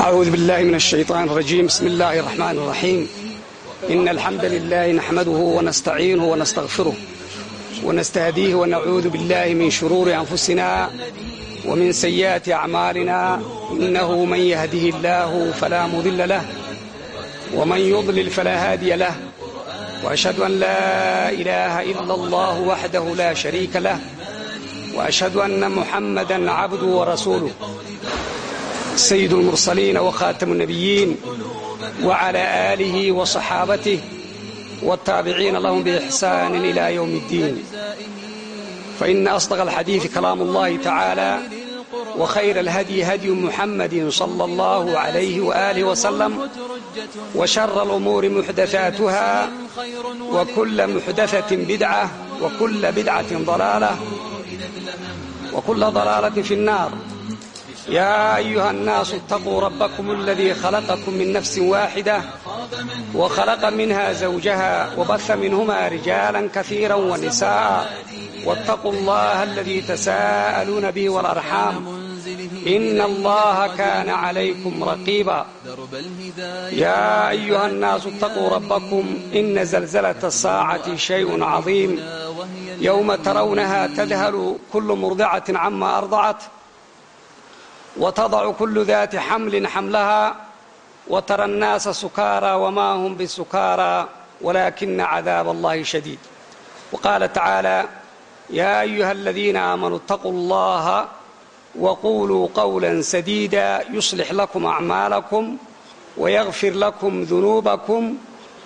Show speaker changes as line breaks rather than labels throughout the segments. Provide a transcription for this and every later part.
أعوذ بالله من الشيطان الرجيم بسم الله الرحمن الرحيم إن الحمد لله نحمده ونستعينه ونستغفره ونستهديه ونعوذ بالله من شرور أنفسنا ومن سيئات أعمالنا إنه من يهده الله فلا مضل له ومن يضلل فلا هادي له وأشهد أن لا إله إلا الله وحده لا شريك له وأشهد أن محمدا عبده ورسوله سيد المرسلين وخاتم النبيين وعلى آله وصحابته والتابعين لهم بإحسان إلى يوم الدين فإن أصدق الحديث كلام الله تعالى وخير الهدي هدي محمد صلى الله عليه وآله وسلم وشر الأمور محدثاتها وكل محدثة بدعة وكل بدعة ضلالة وكل ضلالة في النار يا أيها الناس اتقوا ربكم الذي خلقكم من نفس واحدة وخلق منها زوجها وبث منهما رجالا كثيرا ونساء واتقوا الله الذي تساءلون به والأرحام إن الله كان عليكم رقيبا يا أيها الناس اتقوا ربكم إن زلزلة الساعة شيء عظيم يوم ترونها تذهل كل مرضعة عما أرضعت وتضع كل ذات حمل حملها وترى الناس سكارى وما هم بسكارى ولكن عذاب الله شديد وقال تعالى يا أيها الذين آمنوا اتقوا الله وقولوا قولا سديدا يصلح لكم أعمالكم ويغفر لكم ذنوبكم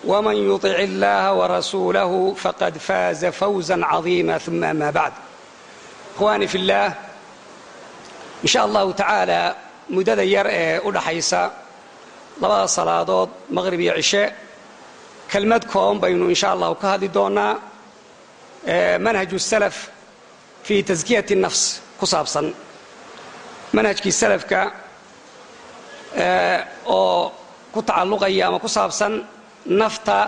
ومن يطع الله ورسوله فقد فاز فوزا عظيما ثم ما بعد اخواني في الله in sha allahu tacaala muddada yar ee u dhaxaysa labada salaadood maqrib iyo cishe kelmad kooban baynu insha allahu ka hadli doonaa manhaju salaf fii taskiyati nafs ku saabsan. Manhajkii salafka oo ku tacalluqaya ama ku saabsan nafta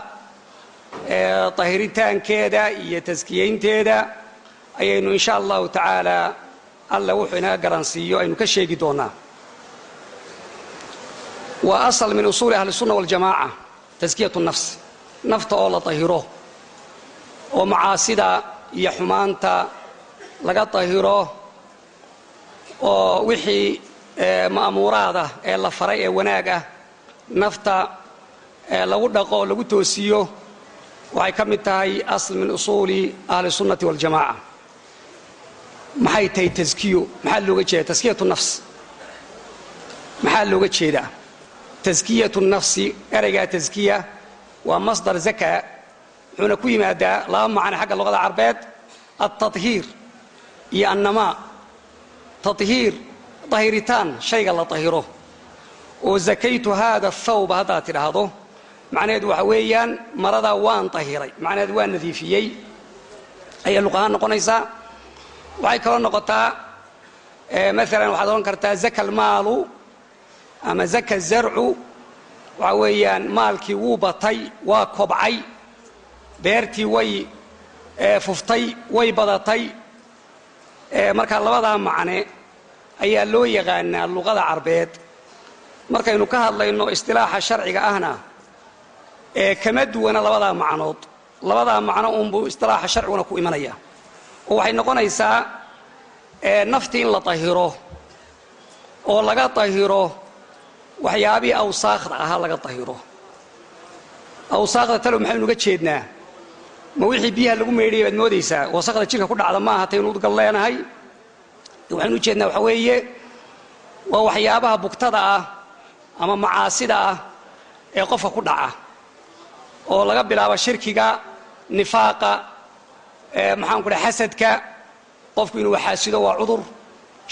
tahiritaankeeda iyo taskiyaynteeda ayaynu insha allahu tacaala alle wuxuu inaga garansiiyo aynu ka sheegi doonaa. Waa asal min usuuli ahli ahlisunna waljamaaca taskiyatu nafs nafta oo la tahiro oo macaasida iyo xumaanta laga tahiro oo wixii ma'muuraadah ee la faray ee wanaag ah nafta lagu dhaqo oo lagu toosiyo waxay ka mid tahay asl min usuuli ahli sunnati waljamaaca maxay tahay taskiyo maxaa looga jeeda taskiyatu nafs. Maxaa looga jeedaa? Taskiyatu nafsi ereygaa taskiya waa masdar zaka wuxuuna ku yimaadaa laba macno xagga luqada carbeed altahiir iyo annamaa. Tahiir tahiritaan shayga la tahiro. Oo zakaytu haada thawba haddaad tidhaahdo. Macnaheedu waxa weeyaan maradaa waan tahiray. Macnaheedu waan nadiifiyey. Ayay luq ahaan noqonaysaa waxay kaloo noqotaa maalan waxaad odhan kartaa zaka almaalu ama zaka zarcu. Waxa weeyaan maalkii wuu batay waa kobcay. Beertii way fuftay way badatay. Markaa labadaa macne ayaa loo yaqaanaa luqada carbeed. Markaynu ka hadlayno istilaaxa sharciga ahna ee kama duwana labadaa macnood. Labadaa macno uunbuu istilaaxa sharciguna ku imanaya waxay noqonaysaa naftii in la tahiro oo laga tahiro waxyaabihii awsaakda ahaa laga tahiro. Awsaakda talow maxaynu uga jeednaa? Ma wixii biyaha lagu meydhaya baad moodaysaa? Wasakda jirka ku dhacda maaha taynu udgal leenahay? Waxaynu u jeednaa waxa weeye waa waxyaabaha bugtada ah ama macaasida ah ee qofka ku dhaca oo laga bilaabo shirkiga nifaaqa maxaan ku dhaha xasadka qofku inuu waxaasido waa cudur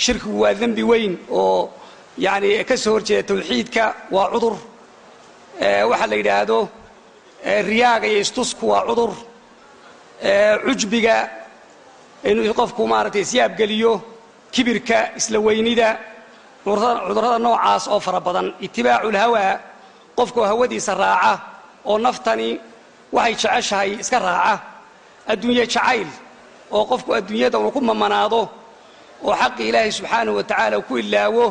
shirkigu waa dembi weyn oo yani ka soo horjeeda tawxiidka waa cudur. Waxaa la yidhaahdo riyaaga iyo istusku waa cudur. Cujbiga inuu qofku maaragtay isyaabgeliyo kibirka isla weynida cudurrada noocaas oo fara badan itibaaculhawaa qofkoo hawadiisa raaca oo naftani waxay jeceshahay iska raaca adduunye jacayl oo qofku adduunyada unu ku mamanaado oo xaqi ilaahay subxaanahu wa tacaala ku ilaawo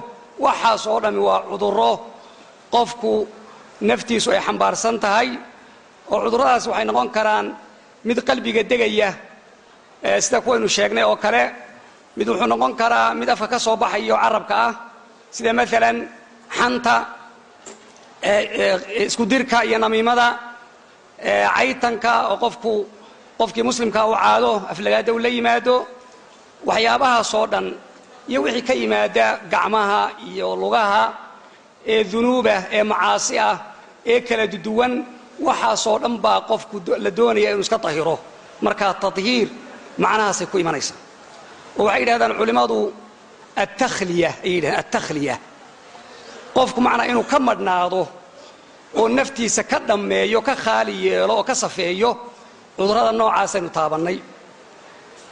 waxaas oo dhammi waa cudurro. Qofku naftiisu ay xambaarsan tahay oo cudurradaas waxay noqon karaan mid qalbiga degaya sida kuwaynu sheegnay oo kale mid wuxuu noqon karaa mid afka ka soo baxayo carabka ah. Sida maalan xanta isku dirka iyo namiimada caytanka oo qofku qofkii muslimkaa u caado aflagaada u la yimaado waxyaabahaasoo dhan iyo wixii ka yimaada gacmaha iyo lugaha ee dunuubah ee macaasi ah ee kala duwan waxaasoo dhan baa qofku la doonaya inuu iska tahiro. Markaa tadhiir macnahaasay ku imanaysa. Oo waxay yidhahdaan culimmadu attakhliya ayay yidhahdaan attakhliya qofku macnaa inuu ka madhnaado oo naftiisa ka dhammeeyo ka khaali yeelo oo ka safeeyo cudurrada noocaasaynu taabannay.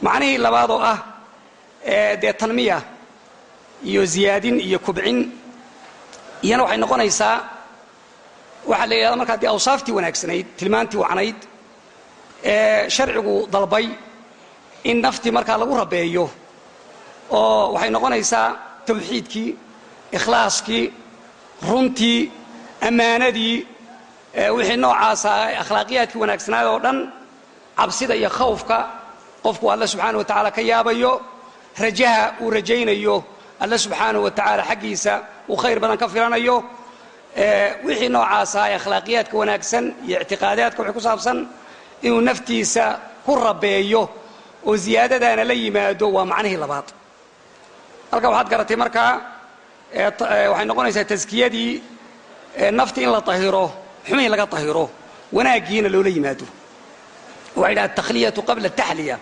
Macnihii labaad oo ah dee tanmiya iyo ziyaadin iyo kubcin iyana waxay noqonaysaa waxaa la yidhahda markaa dee awsaaftii wanaagsanayd tilmaantii wacnayd ee sharcigu dalbay in naftii markaa lagu rabeeyo oo waxay noqonaysaa tawxiidkii ikhlaaskii runtii ammaanadii wixii noocaasa akhlaaqiyaadkii wanaagsanaad oo dhan cabsida iyo khawfka qofku alle subxaana wa tacaala ka yaabayo rajaha uu rajaynayo alle subxaanahu wa tacaala xaggiisa uu khayr badan ka filanayo wixii noocaasa ee akhlaaqiyaadka wanaagsan iyo ictiqaadaadka wixii ku saabsan inuu naftiisa ku rabeeyo oo ziyaadadaana la yimaado waa macnihii labaad. Halka waxaad garatay markaa waxay noqonaysaa taskiyadii nafti in la tahiro xumin laga tahiro wanaaggiina loola yimaado waxay yidhaha takhliyatu qabla taxliya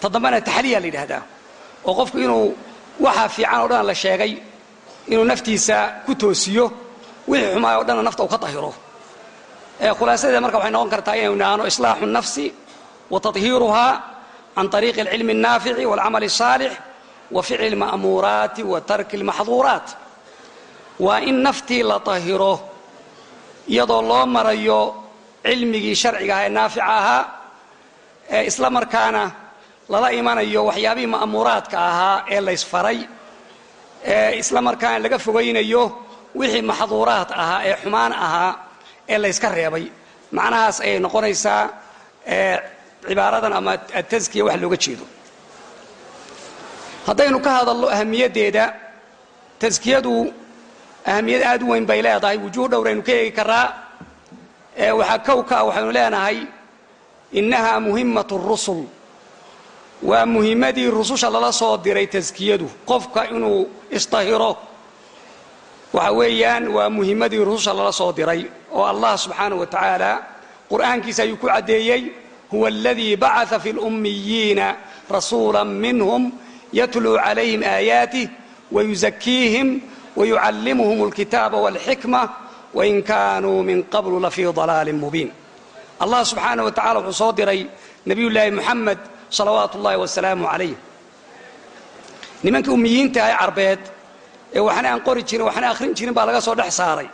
ta dambena taxliya la yidhaahdaa oo qofku inuu waxaa fiican oo dhan la sheegay inuu naftiisa ku toosiyo wixii xumaay o dhanna nafta uu ka tahiro khulaasadeeda marka waxay noqon kartaa inaynu idhaahno islaaxu nafsi wa tahiiruhaa can طariiqi اlcilmi الnaafici wاlcamal الصaalix wa ficli اlma'muuraati wa tarki اlmaxduuraat waa in naftii la tahiro iyadoo loo marayo cilmigii sharciga aha ee naafica ahaa ee isla markaana lala imanayo waxyaabihii ma'muuraadka ahaa ee laysfaray ee isla markaana laga fogaynayo wixii maxduuraad ahaa ee xumaan ahaa ee layska reebay. Macnahaas ayay noqonaysaa cibaaradan ama ataskiya wax looga jeedo. Haddaynu ka hadalno ahamiyaddeeda taskiyadu ahamiyad aad u weyn bay leedahay. Wujuuh dhowraynu ka eegi karaa waxaa kowka waxaynu leenahay innahaa muhimmat rusul waa muhimmadii rususha lala soo diray taskiyadu qofka inuu istahiro waxa weeyaan waa muhimmadii rususha lala soo diray oo allah subxaanahu wa tacaala qur'aankiisa ayuu ku caddeeyey huwa aladii bacaa fi lummiyiina rasuula minhum yatluu calayhim aayaatih wayuzakiihim wayucallimuhum alkitaaba walxikma wain kaanuu min qablu lafii dalaalin mubiin allah subxaanah wa tacala wuxuu soo diray nebiyullaahi muxamed salawaatu ullaahi wasalaamu calayh nimankii ummiyiinta ee carbeed ee waxna aan qori jirin waxna akhrin jirin baa laga soo dhex saaray.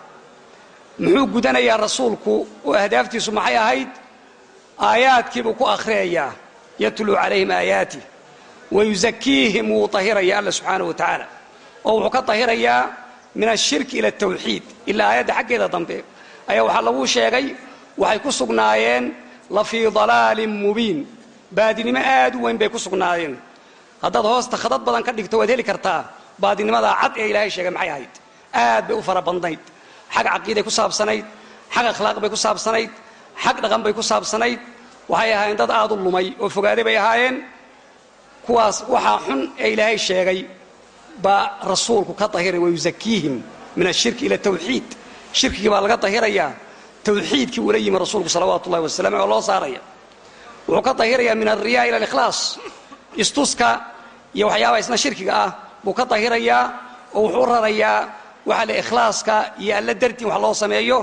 Muxuu gudanayaa rasuulku oo ahdaaftiisu maxay ahayd? Aayaadkiibuu ku akhriyayaa yatluu calayhim aayaatih wayuzakiihim wuu tahiraya alla subxaanahu wa tacaala oo wuxuu ka tahirayaa min ashirki ila atawxiid ilaa aayadda xaggeeda dambe. Ayaa waxaa lagu sheegay waxay ku sugnaayeen la fii dalaalin mubiin. Baadinimo aad u weyn bay ku sugnaayeen. Haddaad hoosta khadad badan ka dhigto waad heli kartaa baadinimadaa cad ee ilaahay sheegay maxay ahayd. Aad bay u fara badnayd. Xag caqiiday ku saabsanayd xag akhlaaq bay ku saabsanayd xag dhaqan bay ku saabsanayd. Waxay ahaayeen dad aad u lumay oo fogaaday bay ahaayeen. Kuwaas waxaa xun ee ilaahay sheegay baa rasuulku ka tahiray wayuzakiihim min ashirki ila tawxiid. Shirkigii baa laga tahirayaa tawxiidkii uula yimi rasuulku salawaatu ullahi wasalam oo loo saaraya. Wuxuu ka tahirayaa min alriyaa ila alikhlaas. Istuska iyo waxyaabaha isna shirkiga ah buu ka tahirayaa oo wuxuu u rarayaa waxa le ikhlaaska iyo alla dartiin wax loo sameeyo.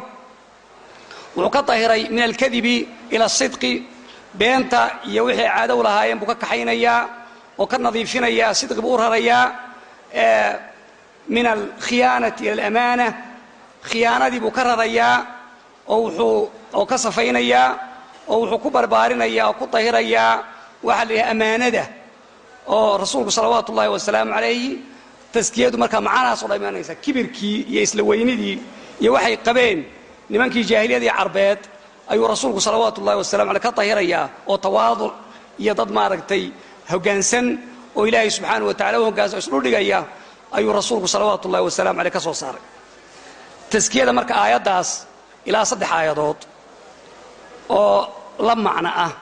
Wuxuu ka tahiray min alkadibi ila asidqi beenta iyo wixii caado u lahaayeen buu ka kaxaynayaa oo ka nadiifinayaa sidqi buu u rarayaa min alkhiyaanati ila alamaana khiyaanadii buu ka rarayaa oo wuxuu oo ka safaynayaa oo wuxuu ku barbaarinayaa oo ku tahirayaa waxaa la yidhaha amaanada oo rasuulku salawaatu ullahi wasalaamu calayhi taskiyadu markaa macanahaas o dhan imanaysa kibirkii iyo isla weynidii iyo waxay qabeen nimankii jaahiliyadii carbeed ayuu rasuulku salawaatu ullahi wasalamu aley ka tahirayaa oo tawaaduc iyo dad maaragtay hoggaansan oo ilaahay subxaana wa tacala u hoggaansan o isdhudhigaya ayuu rasuulku salawaatu ullahi wasalamu aleyh ka soo saaray. Taskiyada marka aayaddaas ilaa saddex aayadood oo la macno ah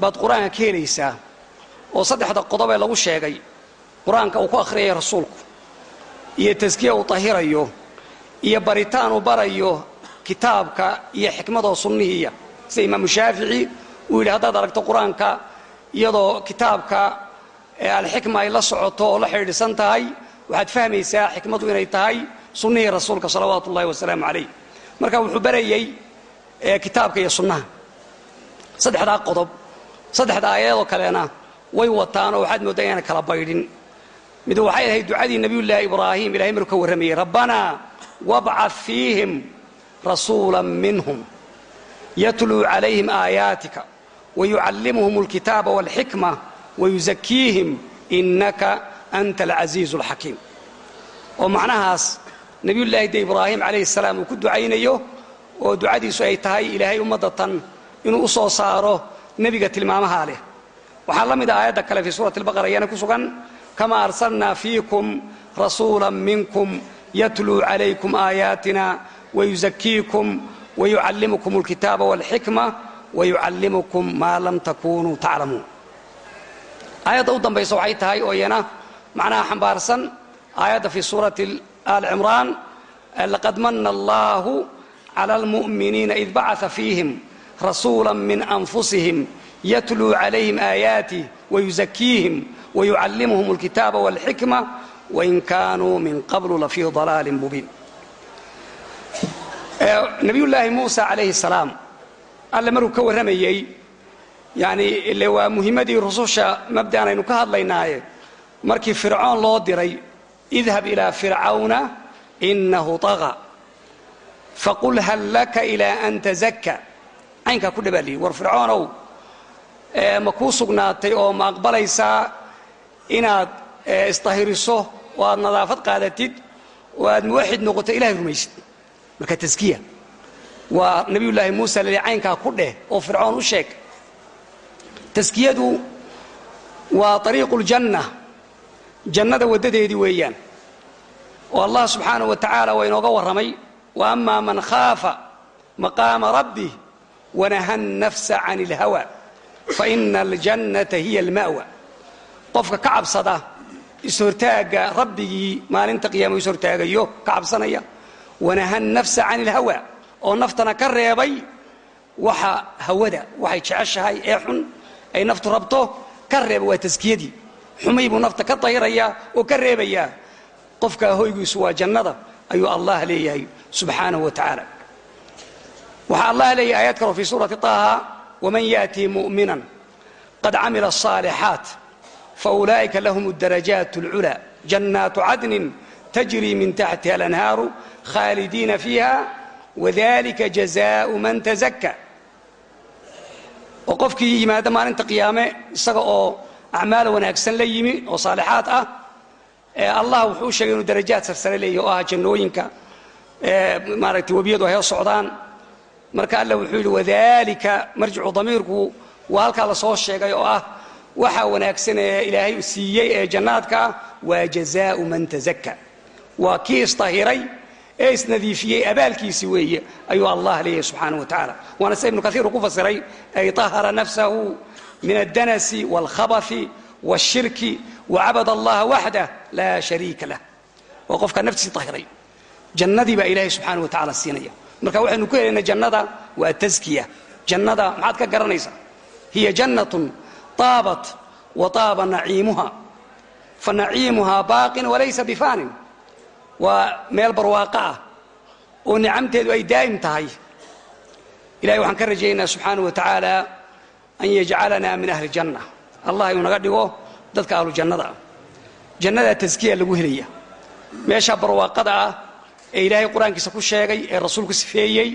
baad qur'aanka ka helaysaa oo saddexda qodob ee lagu sheegay. Qur'aanka uu ku akhriyaya rasuulku iyo taskiya uu tahirayo iyo baritaan uu barayo kitaabka iyo xikmadoo sunnihiiya sida imaamu shaafici uu yidhi haddaad aragto qur'aanka iyadoo kitaabka alxikma ay la socoto oo la xidhiidhsan tahay waxaad fahmaysaa xikmadu inay tahay sunnihii rasuulka salawaatu ullahi wasalaamu calayh marka wuxuu barayey kitaabka iyo sunnaha. Saddexdaa qodob saddexda aayadoo kalena way wataan oo waxaad mooddaa inaan kala baydhin. Mid waxay ahayd ducadii nebiyullaahi ibraahim ilahay maruu ka warramayey rabbanaa wabcad fiihim rasuula minhum yatluu calayhim aayaatika wayucallimuhum alkitaaba walxikma wayusakiihim innaka anta alcasiizu alxakiim oo macnahaas nebiyullaahi de ibraahim calayhi salaam uu ku ducaynayo oo ducadiisu ay tahay ilaahay ummaddatan inuu u soo saaro nebiga tilmaamahaa leh. Waxaa la mid a aayadda kale fii suurati albaqara ayaana ku sugan kama arsalnaa fiikum rasuula minkum yatluu calaykum aayaatina wayusakiikum wayucallimukum alkitaaba walxikma wayucallimukum maa lam takunuu taclamuun. Aayadda u dambaysa waxay tahay oo iyana macnaha xambaarsan aayadda fii suurati aali cimraan laqad mana allahu cala almu'miniina id bacaa fiihim rasuula min anfusihim yatluu calayhim aayaatih wayusakiihim wayucallimuhum alkitaaba walxikma wain kaanuu min qablu lafii dalaalin mubiin nabiyullaahi muusa calayhi salaam alle maruu ka warramayey yani ile waa muhimmadii rususha mabda'an aynu ka hadlaynaaye markii fircoon loo diray idhab ilaa fircawna inahu taqa faqul hal laka ilaa an tazakka caynkaa ku dhabaaliye war fircoonow ma kuu sugnaatay oo ma aqbalaysaa inaad isdahiriso oo aad nadaafad qaadatid oo aad muwaxid noqoto ilahay rumaysid marka taskiya waa nebiyullaahi muusa lali caynkaa ku dheh oo fircoon u sheeg taskiyadu waa ariiqu ljanna jannada waddadeedii weeyaan. Oo allah subxaanahu wa tacaala waa inooga warramay wa amaa man khaafa maqaama rabbih wanaha nafsa can اlhawa faina aljannata hiya alma'wa. Qofka ka cabsada ishortaagga rabbigii maalinta qiyaama ishortaagayo ka cabsanaya wanaha nafsa can اlhawa oo naftana ka reebay waxa hawada waxay jeceshahay ee xun ay naftu rabto ka reeba waa taskiyadii xumay buu nafta ka dahirayaa oo ka reebayaa qofkaa hoygiisu waa jannada ayuu allah leeyahay subxaanahu wa tacaala waxaa allah leeyahay aayad kaloo fii suurati طaaha waman yaatii mu'minan qad camila الصaalixaat faulaa'ika lahum الdarajaat اlculaa jannaatu cadnin tajrii min taxtiha alanhaaru khaalidiina fiiha wadalika jazaau man tazakka oo qofkii yimaada maalinta qiyaame isaga oo acmaal wanaagsan la yimi oo saalixaad ah. Allah wuxuu sheegay inuu darajaad sarsare leeyahy oo ah jannooyinka. Maaragtay webiyadu ay socdaan. Marka alla wuxuu yidhi wadalika marjicu damiirku. Waa halkaa la soo sheegay oo ah waxa wanaagsan ee ilaahay siiyey ee jannaadka ah waa jazaau man tazakka. Waa kii isdahiray ee isnadiifiyey abaalkiisi weeye ayuu allah leeyahay subxaanaه wa tacaala waana sida ibnu kaiir uu ku fasiray ay طahara nafsahu min الdns واlkhabث والshirki وcabad اllaha waxdah laa shariika lah waa qofkaa naftiisii ahiray jannadii baa ilaahay subxaanaه watacaala siinaya marka waxaynu ku helayna jannada waa taskiya jannada maxaad ka garanaysaa hiya jannaة طaabat وطaaba naciimuha fanaciimuhaa baaqin walaysa bifanin waa meel barwaaqo ah oo nicamteedu ay daa'im tahay ilahay waxaan ka rajaynaa subxaanaه wa tacaala an yajcalanaa min ahli janna allah inuu naga dhigo dadka ahlu jannada jannadaa taskiya lagu helaya meesha barwaaqada ah ee ilaahay qur'aankiisa ku sheegay ee rasuulku sifeeyey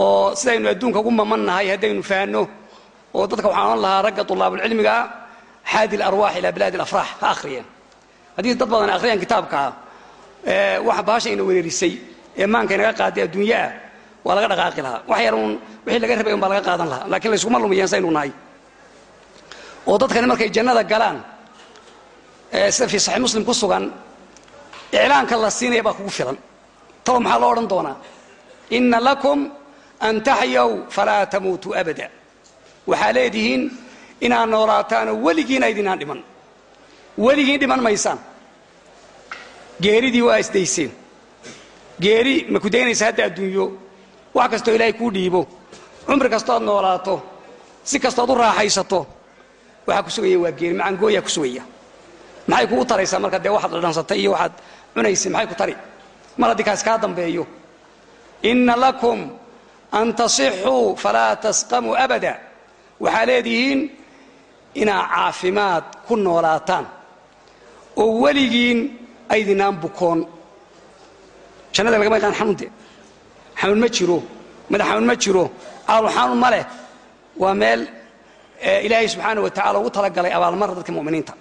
oo sidaynu adduunka ugu mamannahay haddaynu fahanno oo dadka waxaan ohan lahaa ragga tulaabulcilmiga xaadi larwaax ilaa bilaadi alafraax ha akhriyeen haddii dad badan akhriyaan kitaabkaa waxa bahasha ina wereerisay ee maanka inaga qaaday adduunyaah waa laga dhaqaaqi lahaa. Wax yar wixii laga rabay un baa laga qaadan lahaa. Lakiin layskuma lumiyeen saynu nahay. Oo dadkani markay jannada galaan sida fii saxiix muslim ku sugan iclaanka la siinaya baa kugu filan. Talo maxaa loo odhan doonaa? Inna lakum an taxyaw falaa tamuutuu abada. Waxaa leedihiin inaad noolaataanoo weligiina idinaan dhiman. Weligiin dhiman maysaan. Geeridii waa isdayseen geeri ma ku daynaysa hadda adduunyo wax kastoo ilaahay kuu dhiibo. Cumri kastooad noolaato si kastooad u raaxaysato waxaa ku sugaya waa geeri macangooyaa ku sugaya. Maxay kugu taraysaa marka dee waxaad dhadhansatay iyo waxaad cunaysay maxay ku tari? Mar haddii kaas kaa dambeeyo inna lakum an tasixuu falaa tasqamuu abada. Waxaa leedihiin inaad caafimaad ku noolaataan. Oo weligiin aydinaan bukoon jannada lagama yaqaan xanuunte xanuun ma jiro madax xanuun ma jiro. Caalu xanuun ma leh. Waa meel ilaahay subxaana wa tacala ugu talagalay abaalmarra dadka mu'miniinta.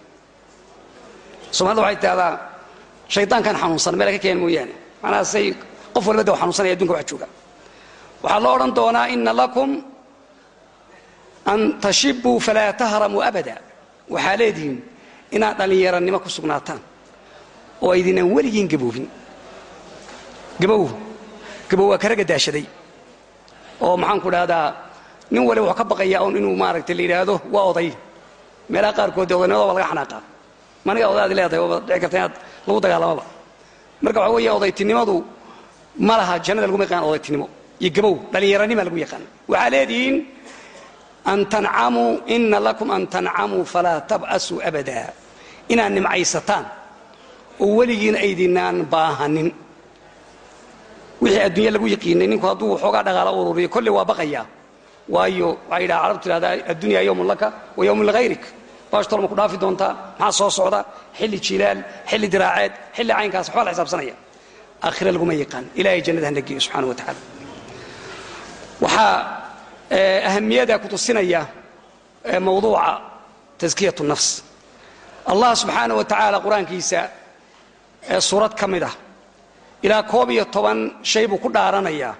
Soomaalida waxay tidahdaa shaydaankan xanuunsan meel ka keen mooyaane. Macnaha say qof walba da xanuunsanaya adunka wax jooga. Waxaa loo odhan doonaa ina lakum an tashibuu falaa tahramuu abada. Waxaa leedihiin inaad dhallinyaranimo ku sugnaataan oo aydinaan weligiin gaboobin. Gabow gabow waa karaga daashaday. Oo maxaan ku dhahdaa nin waliba wuxuu ka baqayaa un inuu maaragtay la yidhaahdo waa oday. Meelaha qaarkood dee laga xanaaqaa. Maniga odaadi leedahay waaba dhici karta inaad lagu dagaalamaba. Marka waxaa weeye odaytinimadu ma laha jannada laguma yaqaan odaytinimo iyo gabow dhallinyaranima lagu yaqaan. Waxaa leedihiin an tancamuu ina lakum an tancamuu falaa tab'asuu abada inaad nimcaysataan oo weligiin aydinaan baahanin wixii adduunya lagu yaqiinay. Ninku hadduu waxoogaa dhaqaala ururiyo kolley waa baqayaa. Waayo waxay yidhaha carabtu tidhahdaa addunya yowmun wa yowmun ma ku dhaafi doontaa maxaa soo socda? Xilli jilaal xilli diraaceed xilli caynkaas waxbaa la xisaabsanaya. Aakhire laguma yaqaan. Ilaahay jannada hana geeyo wa tacaala. Waxaa ahamiyada ku tusinaya mawduuca taskiyatu nafs. Allah subxaana wa tacaala qur'aankiisa suurad ka mid ah ilaa koob iyo toban shay buu ku dhaaranayaa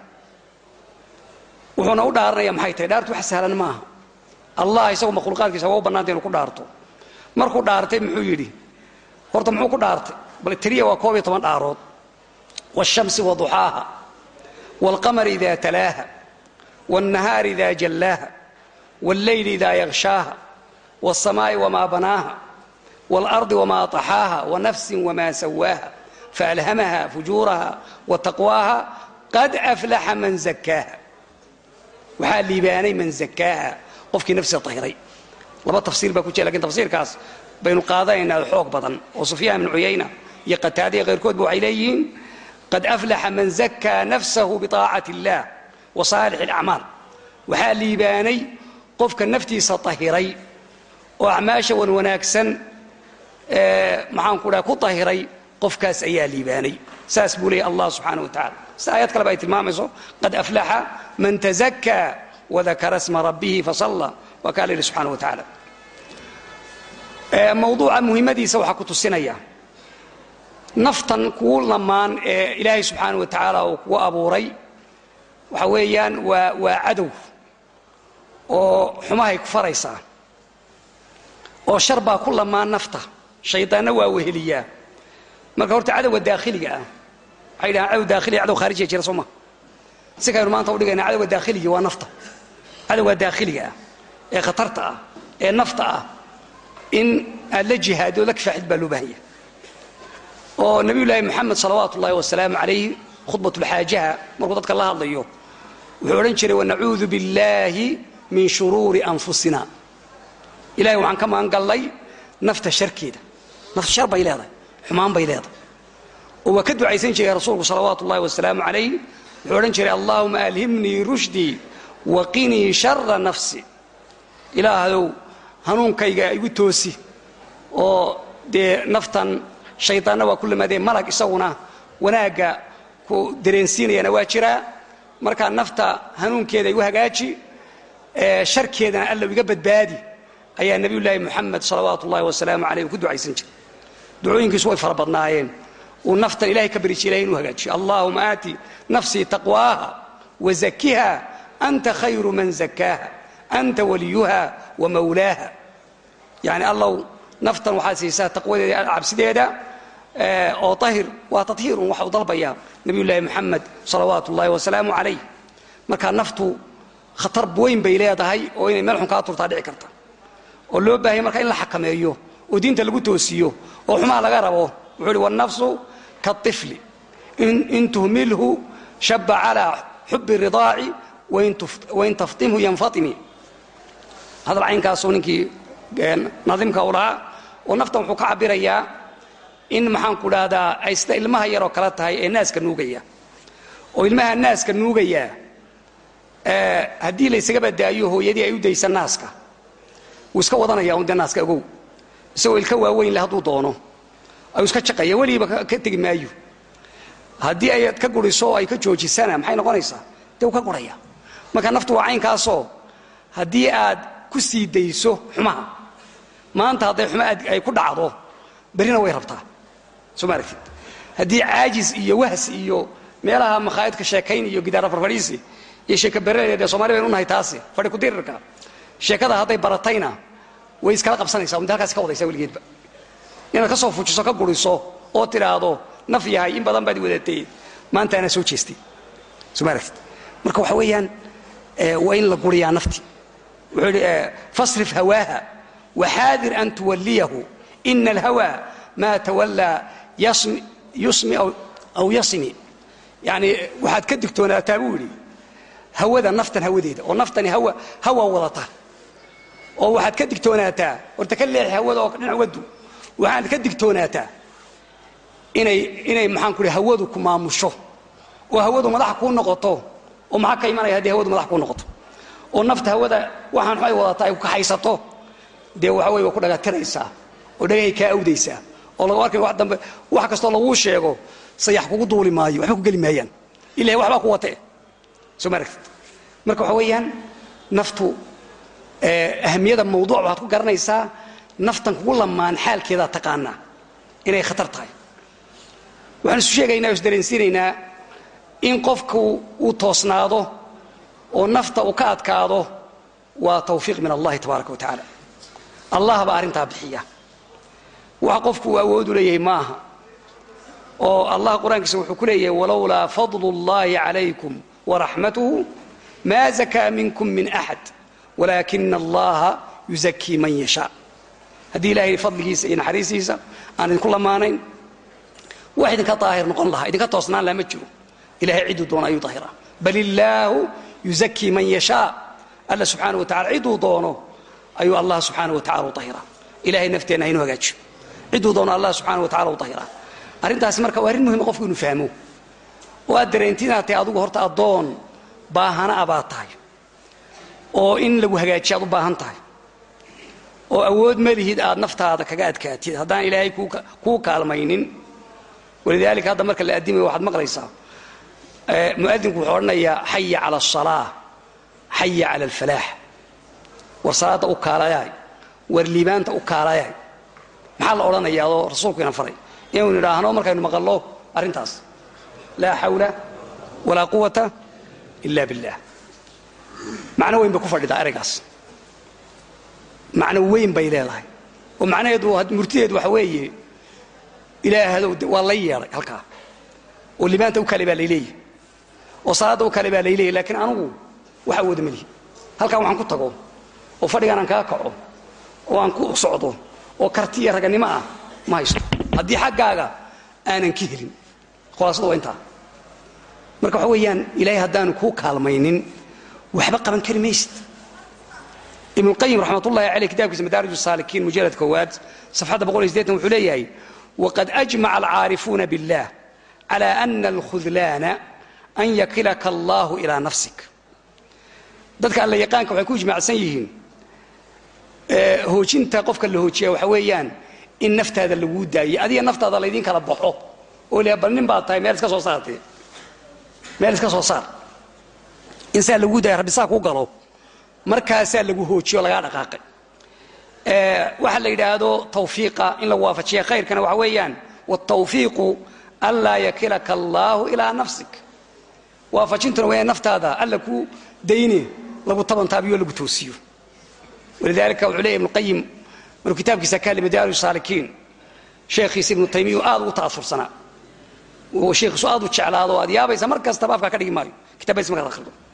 wuxuuna u dhaaranaya maxay tahay dhaartu wax sahlan maaha allah isagoo makhluuqaadkiisa waa u bannaanta inu ku dhaarto markuu dhaartay muxuu yidhi horta muxuu ku dhaartay bal tiriya waa koob iyo toban dhaarood waashamsi waduxaaha waalqamari idaa talaaha wاlnahaari ida jallaaha wاlleyli idaa yaghshaaha wاlsamaa'i wamaa banaaha wاlardi wamaa طaxaaha wanafsin wamaa sawaaha faalhamaha fujuuraha wataqwaaha qad aflaxa man zakaaha waxaa liibaanay man zakaaha qofkii nafsida tahiray laba tafsiir baa ku jira lakin tafsiirkaas baynu qaadanaynaa xoog badan oo sufyaan ibnu cuyayna iyo qataadiya kayrkoodba waxay leeyihiin qad aflaxa man zakaa nafsahu biطaacati اllah wa saalix اlacmaal waxaa liibaanay qofka naftiisa tahiray oo acmaasha wan wanaagsan maxaan ku dhaha ku tahiray qofkaas ayaa liibaanay. Saas buu leeyay allah subxaana wa tacala si aayad kaleba ay tilmaamayso qad aflaxa man tazakaa wadakara sma rabbihi fasalla waa kaa la yidhi wa tacaala mawduuca muhimmadiisa waxaa ku tusinaya. Naftan kugu lamaan ee ilaahay subxaana wa tacaala uu kugu abuuray waxa weeyaan waa waa cadow oo xumahay ku faraysaa oo shar baa ku lamaan nafta. Shaydaanna waa weheliyaa marka horta cadowga daakhiliga. Ah waxay dhahaan cadow daakhiliga cadow khaarijiya jira soo ma. Si kaynu maanta udhigayna cadowga daakhiliga waa nafta. Cadowga daakhiliga ah. Ee khatarta ah ee nafta ah. In aad la jihaado la kifaaxid baa loo baahanya. Oo nabiy llaahi moxamed salawaatu ullahi wasalaamu calayh khudbatulxaajaha markuu dadka la hadlayo wuxuu odhan jiray wanacuudu billaahi min shuruuri anfusina. Ilahay waxaan ka magan gallay nafta sharkeeda. Nafta shar bay leedahay xumaan bay leedahay. Oo waa ka ducaysan jiray rasuulku salawaatu ullahi wasalaamu calayh wuxuu odhan jiray allaahuma alhimnii rushdii waqinii shara nafsi. Ilaahayow hanuunkayga igu toosi. Oo dee naftan shaydaanna waa ku lamaadeen malag isaguna wanaagga ku dareensiinayana waa jiraa markaa nafta hanuunkeeda igu hagaaji sharkeedana alla iga badbaadi ayaa nebiyullaahi moxamed salawaatu ullahi wasalaamu calayh ku ducaysan jiray ducooyinkiisu way fara badnaayeen uu naftan ilahay ka beri jiray inuu hagaajiyo allaahuma aati nafsii taqwaaha wazakiha anta khayru man zakaaha anta waliyuha wa mawlaaha yani allow naftan waxaad siisaa taqwadeeda cabsideeda oo tahir waa tahiirun waxa uu dalbaya nabiyullaahi moxamed salawaatu ullahi wasalaamu calayh marka naftu khatar weyn bay leedahay oo inay meel xun kaa turtaa dhici karta oo loo baahaya marka in la xakameeyo oo diinta lagu toosiyo oo xumaa laga rabo wuxuu uhi wannafsu kaطifli in tuhmilhu shaba calaa xubi ridaaci wain taftimhu yanfatimi. Hadal caynkaasuu ninkii nadimka u dhahaa oo naftan wuxuu ka cabirayaa in maxaanku dhahdaa ay sida ilmaha yaroo kale tahay ee naaska nuugaya. Oo ilmaha naaska nuugaya haddii laysaga badaayo hooyadii ay u daysa naaska. Wuu iska wadanaya un dee naaska ogow isagoo ilka waaweyn le hadduu doono. Ayuu iska jaqaya weligiiba ka tegi maayo. Haddii ayaad ka guriso ay ka joojisana maxay noqonaysaa? Dee wuu ka guraya. Marka naftu waa caynkaasoo haddii aad ku sii dayso xumaha maanta hadday xuma ay ku dhacdo berrina way rabtaa. Soo ma haddii caajis iyo wahs iyo meelaha makhaayadka sheekayn iyo gidaara farfadhiisi iyo sheeka beredeed ee somali baynu u nahay taasi. Fadhi kudirirka sheekada hadday baratayna way iskala qabsanaysaa mid halkaas ka wadaysaa weligeedba inaad ka soo fujiso ka guriso oo tidhaahdo naf yahay in badan baad wadatay maanta anaa soo jeestay. Soo ma aragtid? Marka waxa weeyaan waa in la guriyaa nafti. Wuxuu yidhi fasrif hawaaha waxaadir an tuwalliyahu ina alhawa maa tawallaa yusmi aw yasmi. Yani waxaad ka digtoonaataa buu yidhi hawada naftan hawadeeda oo naftani hawa wadata oo waxaad ka digtoonaataa. Horta ka leexi hawada oo dhinac wadu waxaad ka digtoonaataa inay inay maxaan ku hawadu ku maamusho. Oo hawadu madax kuu noqoto oo maxaa ka imanaya haddii hawadu madax kuu noqoto? Oo nafta hawada waxaan waxay wadataa ay kaxaysato? Dee waxa wey waa ku dhagatiraysaa oo dhagahay kaa awdaysaa. Oo lagu arkay wax dambe wax kastoo laguu sheego sayax kugu duuli maayo waxba ku geli maayaan. Ilahay waxbaa ku watee. Soo ma marka waxa weeyaan naftu ahamiyada mawduuc waxaad ku garanaysaa naftan kugu lamaan xaalkeedaa taqaanaa inay khatar tahay. Waxaan isu sheegaynaa isdareensiinaynaa in qofku uu toosnaado oo nafta uu ka adkaado waa tawfiiq min allahi tabaaraka wa tacaala. Allah baa arrintaa bixiya. Waxa qofku uu awood u leeyahay ma oo allah qur'aankiisa wuxuu ku leeyahay walowlaa fadlu اllahi calaykum waraxmatuhu ma zakaa minkum min axad walaakina allaha yuzakii man yashaa haddii ilahay fadligiisa iyo naxariistiisa aan idinku lamaanayn wax idinka daahir noqon lahaa idinka toosnaan laha ma jiro ilahay cidduu doono ayuu daahiraa bal illaahu yuzakii man yashaa alla subxaana wa tacala cidduu doono ayuu allah subxaana wa tacala u dahiraa ilahay nafteenna haynu hagaajiyo cidduu doono allah subxaana wa tacala u dahiraa arrintaasi marka waa arrin muhima qofku inuu fahmo oo aad dareenti inaad tahay adigu horta addoon baahana abaad tahay oo in lagu hagaajiya aad u baahan tahay. oo awood ma lihid aad naftaada kaga adkaatid. Haddaan ilaahay kuu kaalmaynin walidaalika hadda marka la addimayo waxaad maqlaysaa mu'adinku wuxuu odhanayaa xaya cala asalaa xaya cala alfalaax. War salaadda u kaalayahay war liibaanta u kaalayahay maxaa la odhanayaa adoo rasuulku ina faray? Inaynu nidhaahno markaynu maqallo arrintaas. Laa xawla walaa quwata ila billah macno weyn bay ku fadhidaa eraygaas. Macno weyn bay leedahay. Oo macnaheedu murtideedu waxa weeye ilaahdow waa lay yeedhay halkaa oo libaanta u kale baa layleeyahy oo salaadda u kale baa layleeyahy laakiin anugu wax awooda ma lihi halkaan waxaan ku tago oo fadhigaan aan kaa kaco oo aan ku socdo oo karti iyo raganimo ah ma haysto. Haddii xaggaaga aanan ka helin khulaasada waa intaa. Marka waxa weeyaan ilaahay haddaanu kuu kaalmaynin waxba qaban kari maysid. Ibnuqayim raxmatullahi aley kitaabkiisa madaarij saalikiin mujalad koowaad safxadda wuxuu leeyahay waqad ajmaca alcaarifuuna biاllah cala ana alkhudlaana an yakilaka allahu ilaa nafsik. Dadka alla yaqaanka waxay ku ijmaacsan yihiin hoojinta qofka la hoojiya waxa weeyaan in naftaada laguu daayo. Adiga naftaada laydiin baxo oo l bal nin baad tahay meel iska soo saartee. Meel iska soo saar in saa laguu daaya rabbi saa kuu galo. Markaasaa lagu hoojiyo lagaa dhaqaaqay. Waxa la yidhaahdo tawfiiqa in lagu waafajiya khayrkana waxa weeyaan wاtawfiiqu anlaa yakilaka allahu ilaa nafsik. Waafajintuna waa naftaada alla ku dayne lagu tabantaabiyo lagu toosiyo. Walidalika wuxuu leeya ibnu qayim maruu kitaabkiisa ka hadlay madaarij saalikiin sheekhiisa ibnu taymiya aad ugu ta'asursanaa. Sheekhiisu aad u jeclaado aad yaabaysa mar kastaba afkaa ka dhigi maayo. Kitaabadiisa markaad akhrido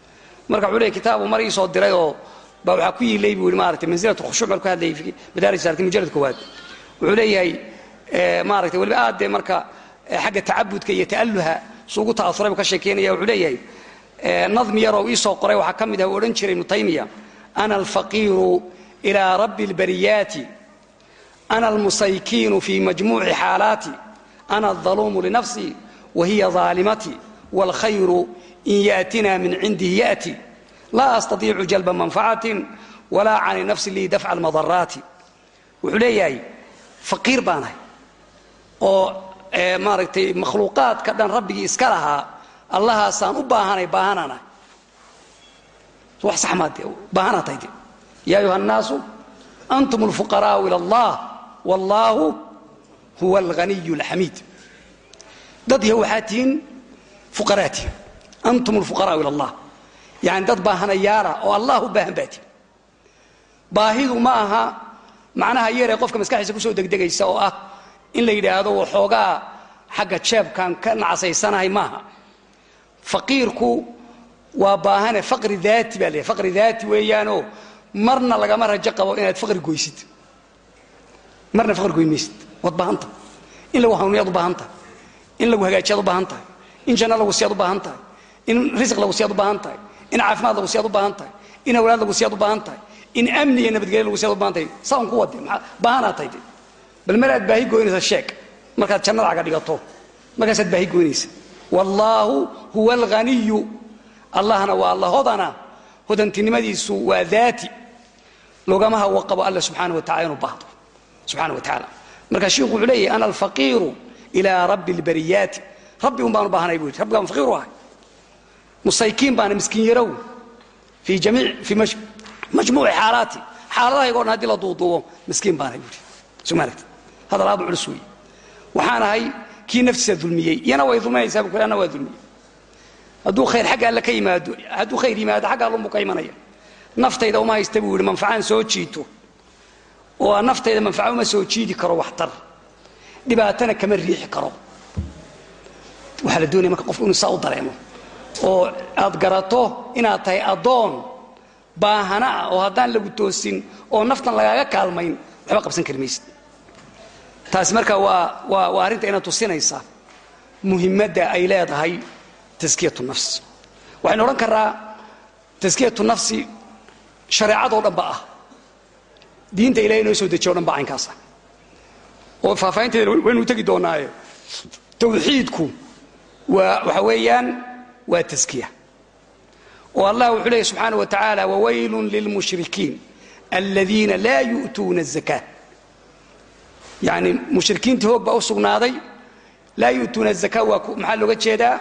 marka wuxuu leeya kitaabu mar ii soo diray oo baa waxaa ku yiilay buu yidhi maaragtay mansilatu khushuuc marku hadlayay fi madaarij saalikiin mujalad koowaad. Wuxuu leeyahay maaragtay weliba aad dee marka xagga tacabudka iyo ta'alluha su ta'asuray buu ka sheekeynaya. Wuxuu leeyahay nadmi yaroo ii soo qoray waxaa ka mid ah uu odhan jiray ibnu taymiya ana alfaqiiru ilaa rabbi اlbariyaati ana almusaykiinu fi majmuuci xaalaati ana aldaluumu linafsii wahiya daalimatii wاlkhayru in yatinaa min cindii yati laa astaiicu jalba manfacati walaa cani nafsi lii dafca madaraati wuxuu leeyahay faqiir baanahay oo maaragtay makhluuqaadka dhan rabbigii iska lahaa allahaasaan u baahanay baahanana wax saxmaad baahanaa tahay de yaa ayuha annaasu antum alfuqaraau ila allah wallaahu huwa alghaniyu alxamiid dad yaha waxaa tihiin fuqaraatihin antum lfuqaraa ila allah yani dad baahanayaala oo allah u baahan baati baahidu ma aha macnaha yaree qofka maskaxdiisa ku soo degdegaysa oo ah in la yidhaahdo waxoogaa xagga jeebkaan ka nacasaysanahay maaha faqiirku waa baahane faqri daati baa leeyahy faqri daati weeyaanoo marna lagama rajo qabo inaad faqri goysid marna faqri goyn maysid waad baahan tahay in lagu hanuuniyaad u baahan tahay in lagu hagaajiyaad u baahan tahay in janno lagu siyaad u baahan tahay in risq lagu siyaad u baahan tahay in caafimaad lagu siyaad u baahan tahay in awlaad lagu siyaad u baahan tahay in amni iyo nabadgelyo lagu siyaad u baahan tahay saan ku wade maa baahanaa tahay. De bal maraad baahi goynaysa sheeg markaad jannada caga dhigato markaasaad baahi goynaysa. Wallaahu huwa alghaniyu. Allahna waa alla hodana hodantinimadiisu waa daati. Loogama hawo qabo alla subxaana wa tacala inuu baahdo. Subxana wa marka shiiku wuxuu leeyahy ana alfaqiiru ilaa rabbi اlbariyaati rabbi un baan u baahanay buu yidhi. Rabbi baan faqiir u ahay musaykiin baana miskiin yarow fii majmuuci xaalaati. Xaaladahaygo dhan haddii la duuduubo miskiin baanay buu yidhi. Soo ma aragti hadal aad u culus weeye. Waxaan ahay kii naftiisa dulmiyey. Iyana way dulminaysaa bu anna waa dulmiyey. Hadduu khayr xagga alle ka yimaado hadduu khayr yimaado xagga allunbuu ka imanaya. Naftayda uma haysta buu yidhi manfacaan soo jiito. Oo naftayda manfaca uma soo jiidi karo waxtar. Dhibaatana kama riixi karo. Waxaa la doonaya marka qofku inuu saa u dareemo oo aad garato inaad tahay addoon baahana ah oo haddaan lagu toosin oo naftan lagaaga kaalmayn waxba qabsan kari maysid. Taasi marka waa waa arrinta inaad tusinaysa muhimmadda ay leedahay taskiyatu nafs. Waxaynu odhan karraa taskiyatu nafsi shareecadoo dhan ba ah. Diinta ilahay inoo soo dejiyo o dhan ba caynkaas ah. Oo faahfaahinteeda waynu tegi doonaaye. Tawxiidku waa waxa weeyaan waa taskiya oo allah wuxuu leeyay subxaana wa tacaala wawaylun lilmushrikiin aladiina laa yu'tuuna azakaa yacni mushrikiintii hoog baa u sugnaaday laa yu'tuuna azakaa waa maxaa looga jeedaa?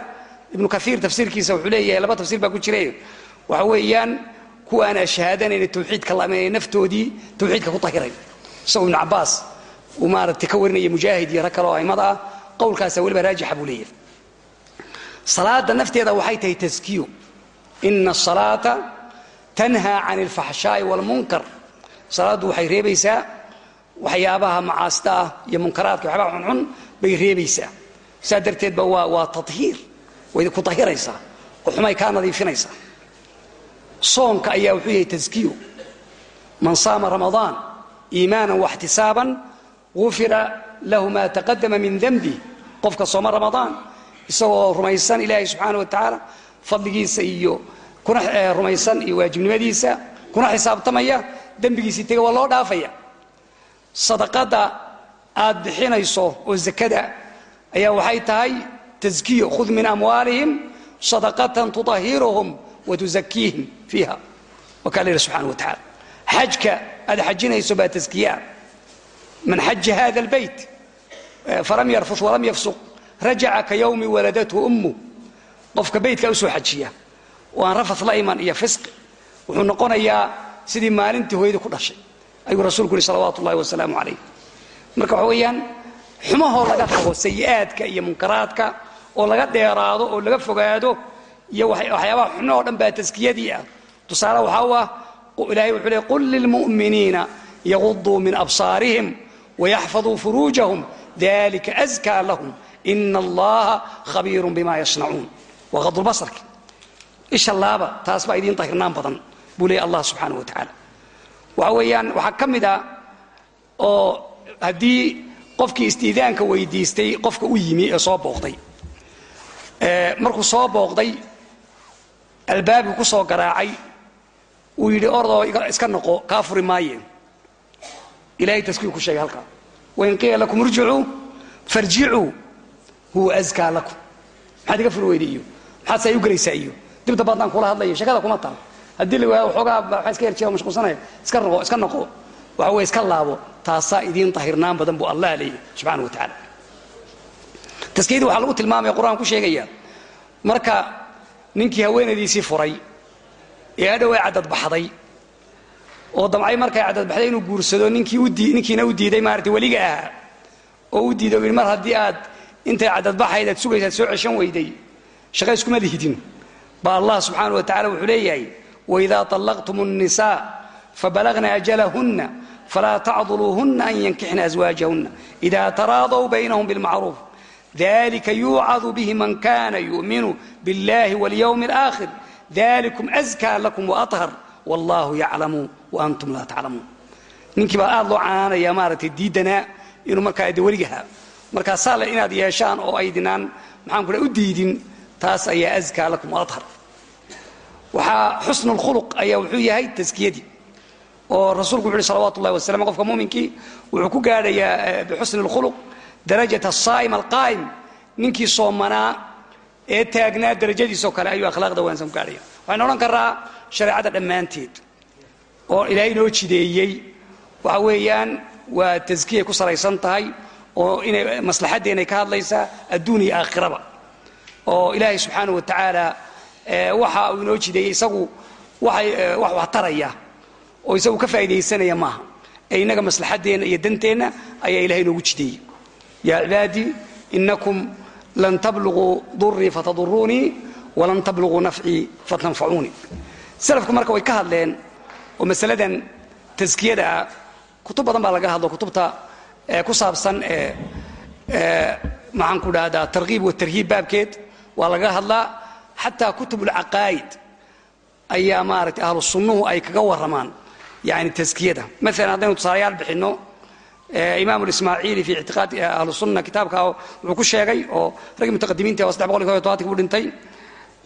Ibnu kaiir tafsiirkiisa wuxuu leeyahay laba tafsiir baa ku jirayo waxa weeyaan kuwaan ashhaadanayn tawxiidka lameynay naftoodii tawxiidka ku tahiray. Isagoo ibnu cabaas uu maaragtay ka warinaya mujaahid iyo rag kale oo aimada ah qowlkaasaa weliba raajixa buu leeyahay salaada nafteeda waxay tahay taskiyo ina asalaata tanhaa can alfaxshaa'i waalmunkar salaaddu waxay reebaysaa waxyaabaha macaasida ah iyo munkaraadka waxyaabaha xunxun bay reebaysaa. Saa darteed waa waa tahiir way ku tahiraysaa oo xumay kaa nadiifinaysaa. Soonka ayaa wuxuu yahay taskiyo man saama ramadaan iimaanan waxtisaaban gufira lahu maa taqadama min denbi qofka sooma ramadaan isagoo rumaysan ilaahay subxaana wa tacaala fadligiisa iyo kuna rumaysan iyo waajibnimadiisa kuna xisaabtamaya dembigiisii tega waa loo dhaafaya. Sadaqada aad bixinayso oo zakada ayaa waxay tahay taskiyo khud min amwaalihim sadaqatan tuطahiruhum watuzakiihim fiiha. Waa kaa la subxana wa tacaala. Xajka aad xajinayso baa taskiyaa man xaja hada اlbayt falam yarfus walam yafsuq rajaca ka yowmi waladathu ummu. Qofka beytkaa u soo xajiya. Oo aan la iman iyo fisqi wuxuu noqonayaa sidii maalintii hooyadii ku dhashay. Ayuu rasuulku yihi salawaatu ullahi wasalaamu calayh. Marka waxa weeyaan xumahoo laga tago sayi-aadka iyo munkaraadka oo laga dheeraado oo laga fogaado iyo waxyaabaha xumo oo dhan baa taskiyadii ah. Tusaale waxaa ah ilahay wuxuu leey qul lilmu'miniina yaguduu min absaarihim wayaxfaduu furuujahum dalika askaa lahum ina allaha khabiirun bima yasnacuun. Waa qadulbasarki isha laaba taas baa idiin tahirnaan badan buu leeyay allah subxaana wa tacaala waxa weeyaan waxaa ka mid ah oo haddii qofkii istiidaanka weydiistay qofka u yimi ee soo booqday. Markuu soo booqday albaabkii ku soo garaacay uu yidhi ordoo iska noqo kaa furi maaye. Ilahay taskiir ku sheegay halkaa. Wain qiila lakum irjicuu farjicuu huwa askaa lakum maxaad iga furi weyday iyo maxaad saa u gelaysaa iyo? Dibda baadaan kula hadlayo sheekada kuma taal. Haddii la waayo waxoogaa waxaa iska herjira mashquulsanaya iska noqo iska noqo. Waxa weye iska laabo taasaa idiin tahirnaan badan buu allah leeyahy subxana wa tacaala. Taskiyadii waxaa lagu tilmaamaya qur'aan ku sheegaya marka ninkii haweenaydiisii furay ee adhow ay cadadbaxday oo damcay markay cadadbaxday inuu guursado ninkiina u diiday maarata weliga ahaa oo u diiday yidhi mar haddii aad intay cadadbaxayd aad sugaysaad soo ceshan weyday shaqa iskuma lihidin ba allah subxaana wa tacala wuxuu leeyahay waidaa طallaqtum الnisaa fabalagna ajalahunna falaa tacduluuhunna an yankixna aswaajahunna ida taraadaw baynahum bilmacruuf dalika yuucadu bihi man kana yu'minu biاllahi wاlyawmi اlآkhir dalikum askaa lakum waaطhar wallahu yaclamu waantum laa taclamuun ninkii baa aad loo canaanaya maaragtay diidanaa inuu markaa de weligahaa markaa saale inaad yeeshaan oo aydinaan maxaan ku u diidin taas ayaa askaa lakum adhar waxaa xusnulkhuluq ayaa wuxuu yahay taskiyadii oo rasuulku wuxu uhi salawatu ullahi wasalam qofka muuminkii wuxuu ku gaadhayaa eh, bixusni lkhuluq darajat asaa'im alqaa'im ninkii soomanaa ee taagnaa darajadiisoo kale ayuu akhlaaqda wanaagsan ku gaadhaya waxaynu odhan karaa shareecada dhammaanteed oo ilaahay noo jideeyey. Waxa weeyaan waa taskiyay ku salaysan tahay oo inay maslaxaddeenay ka hadlaysaa adduun iyo aakhiraba. Oo ilaahay subxaana wa tacaala waxa uu inoo jideeyey isagu waxay wax wax taraya oo isagu ka faa'iidaysanaya maaha. Ee innaga maslaxaddeenna iyo danteenna ayaa ilahay inoogu jideeyey. Yaa cibaadii inakum lan tabluguu durii fatadurunii walan tabluguu nafcii fatanfacuunii salafku marka way ka hadleen oo masaladan taskiyada ah kutub badan baa laga hadlo kutubta ku saabsan maxaan ku dhahdaa tarkiib watarhiib baabkeed. Waa laga hadlaa xataa kutub ayaa maaragtay ahlu ay kaga warramaan yani taskiyada maalan haddaynu tusaalayaal bixinno imaam ismaaciili fi ictiqaad ahlu kitaabka wuxuu ku sheegay oo raggii mutaqadimiinta waa tobanki buu dhintay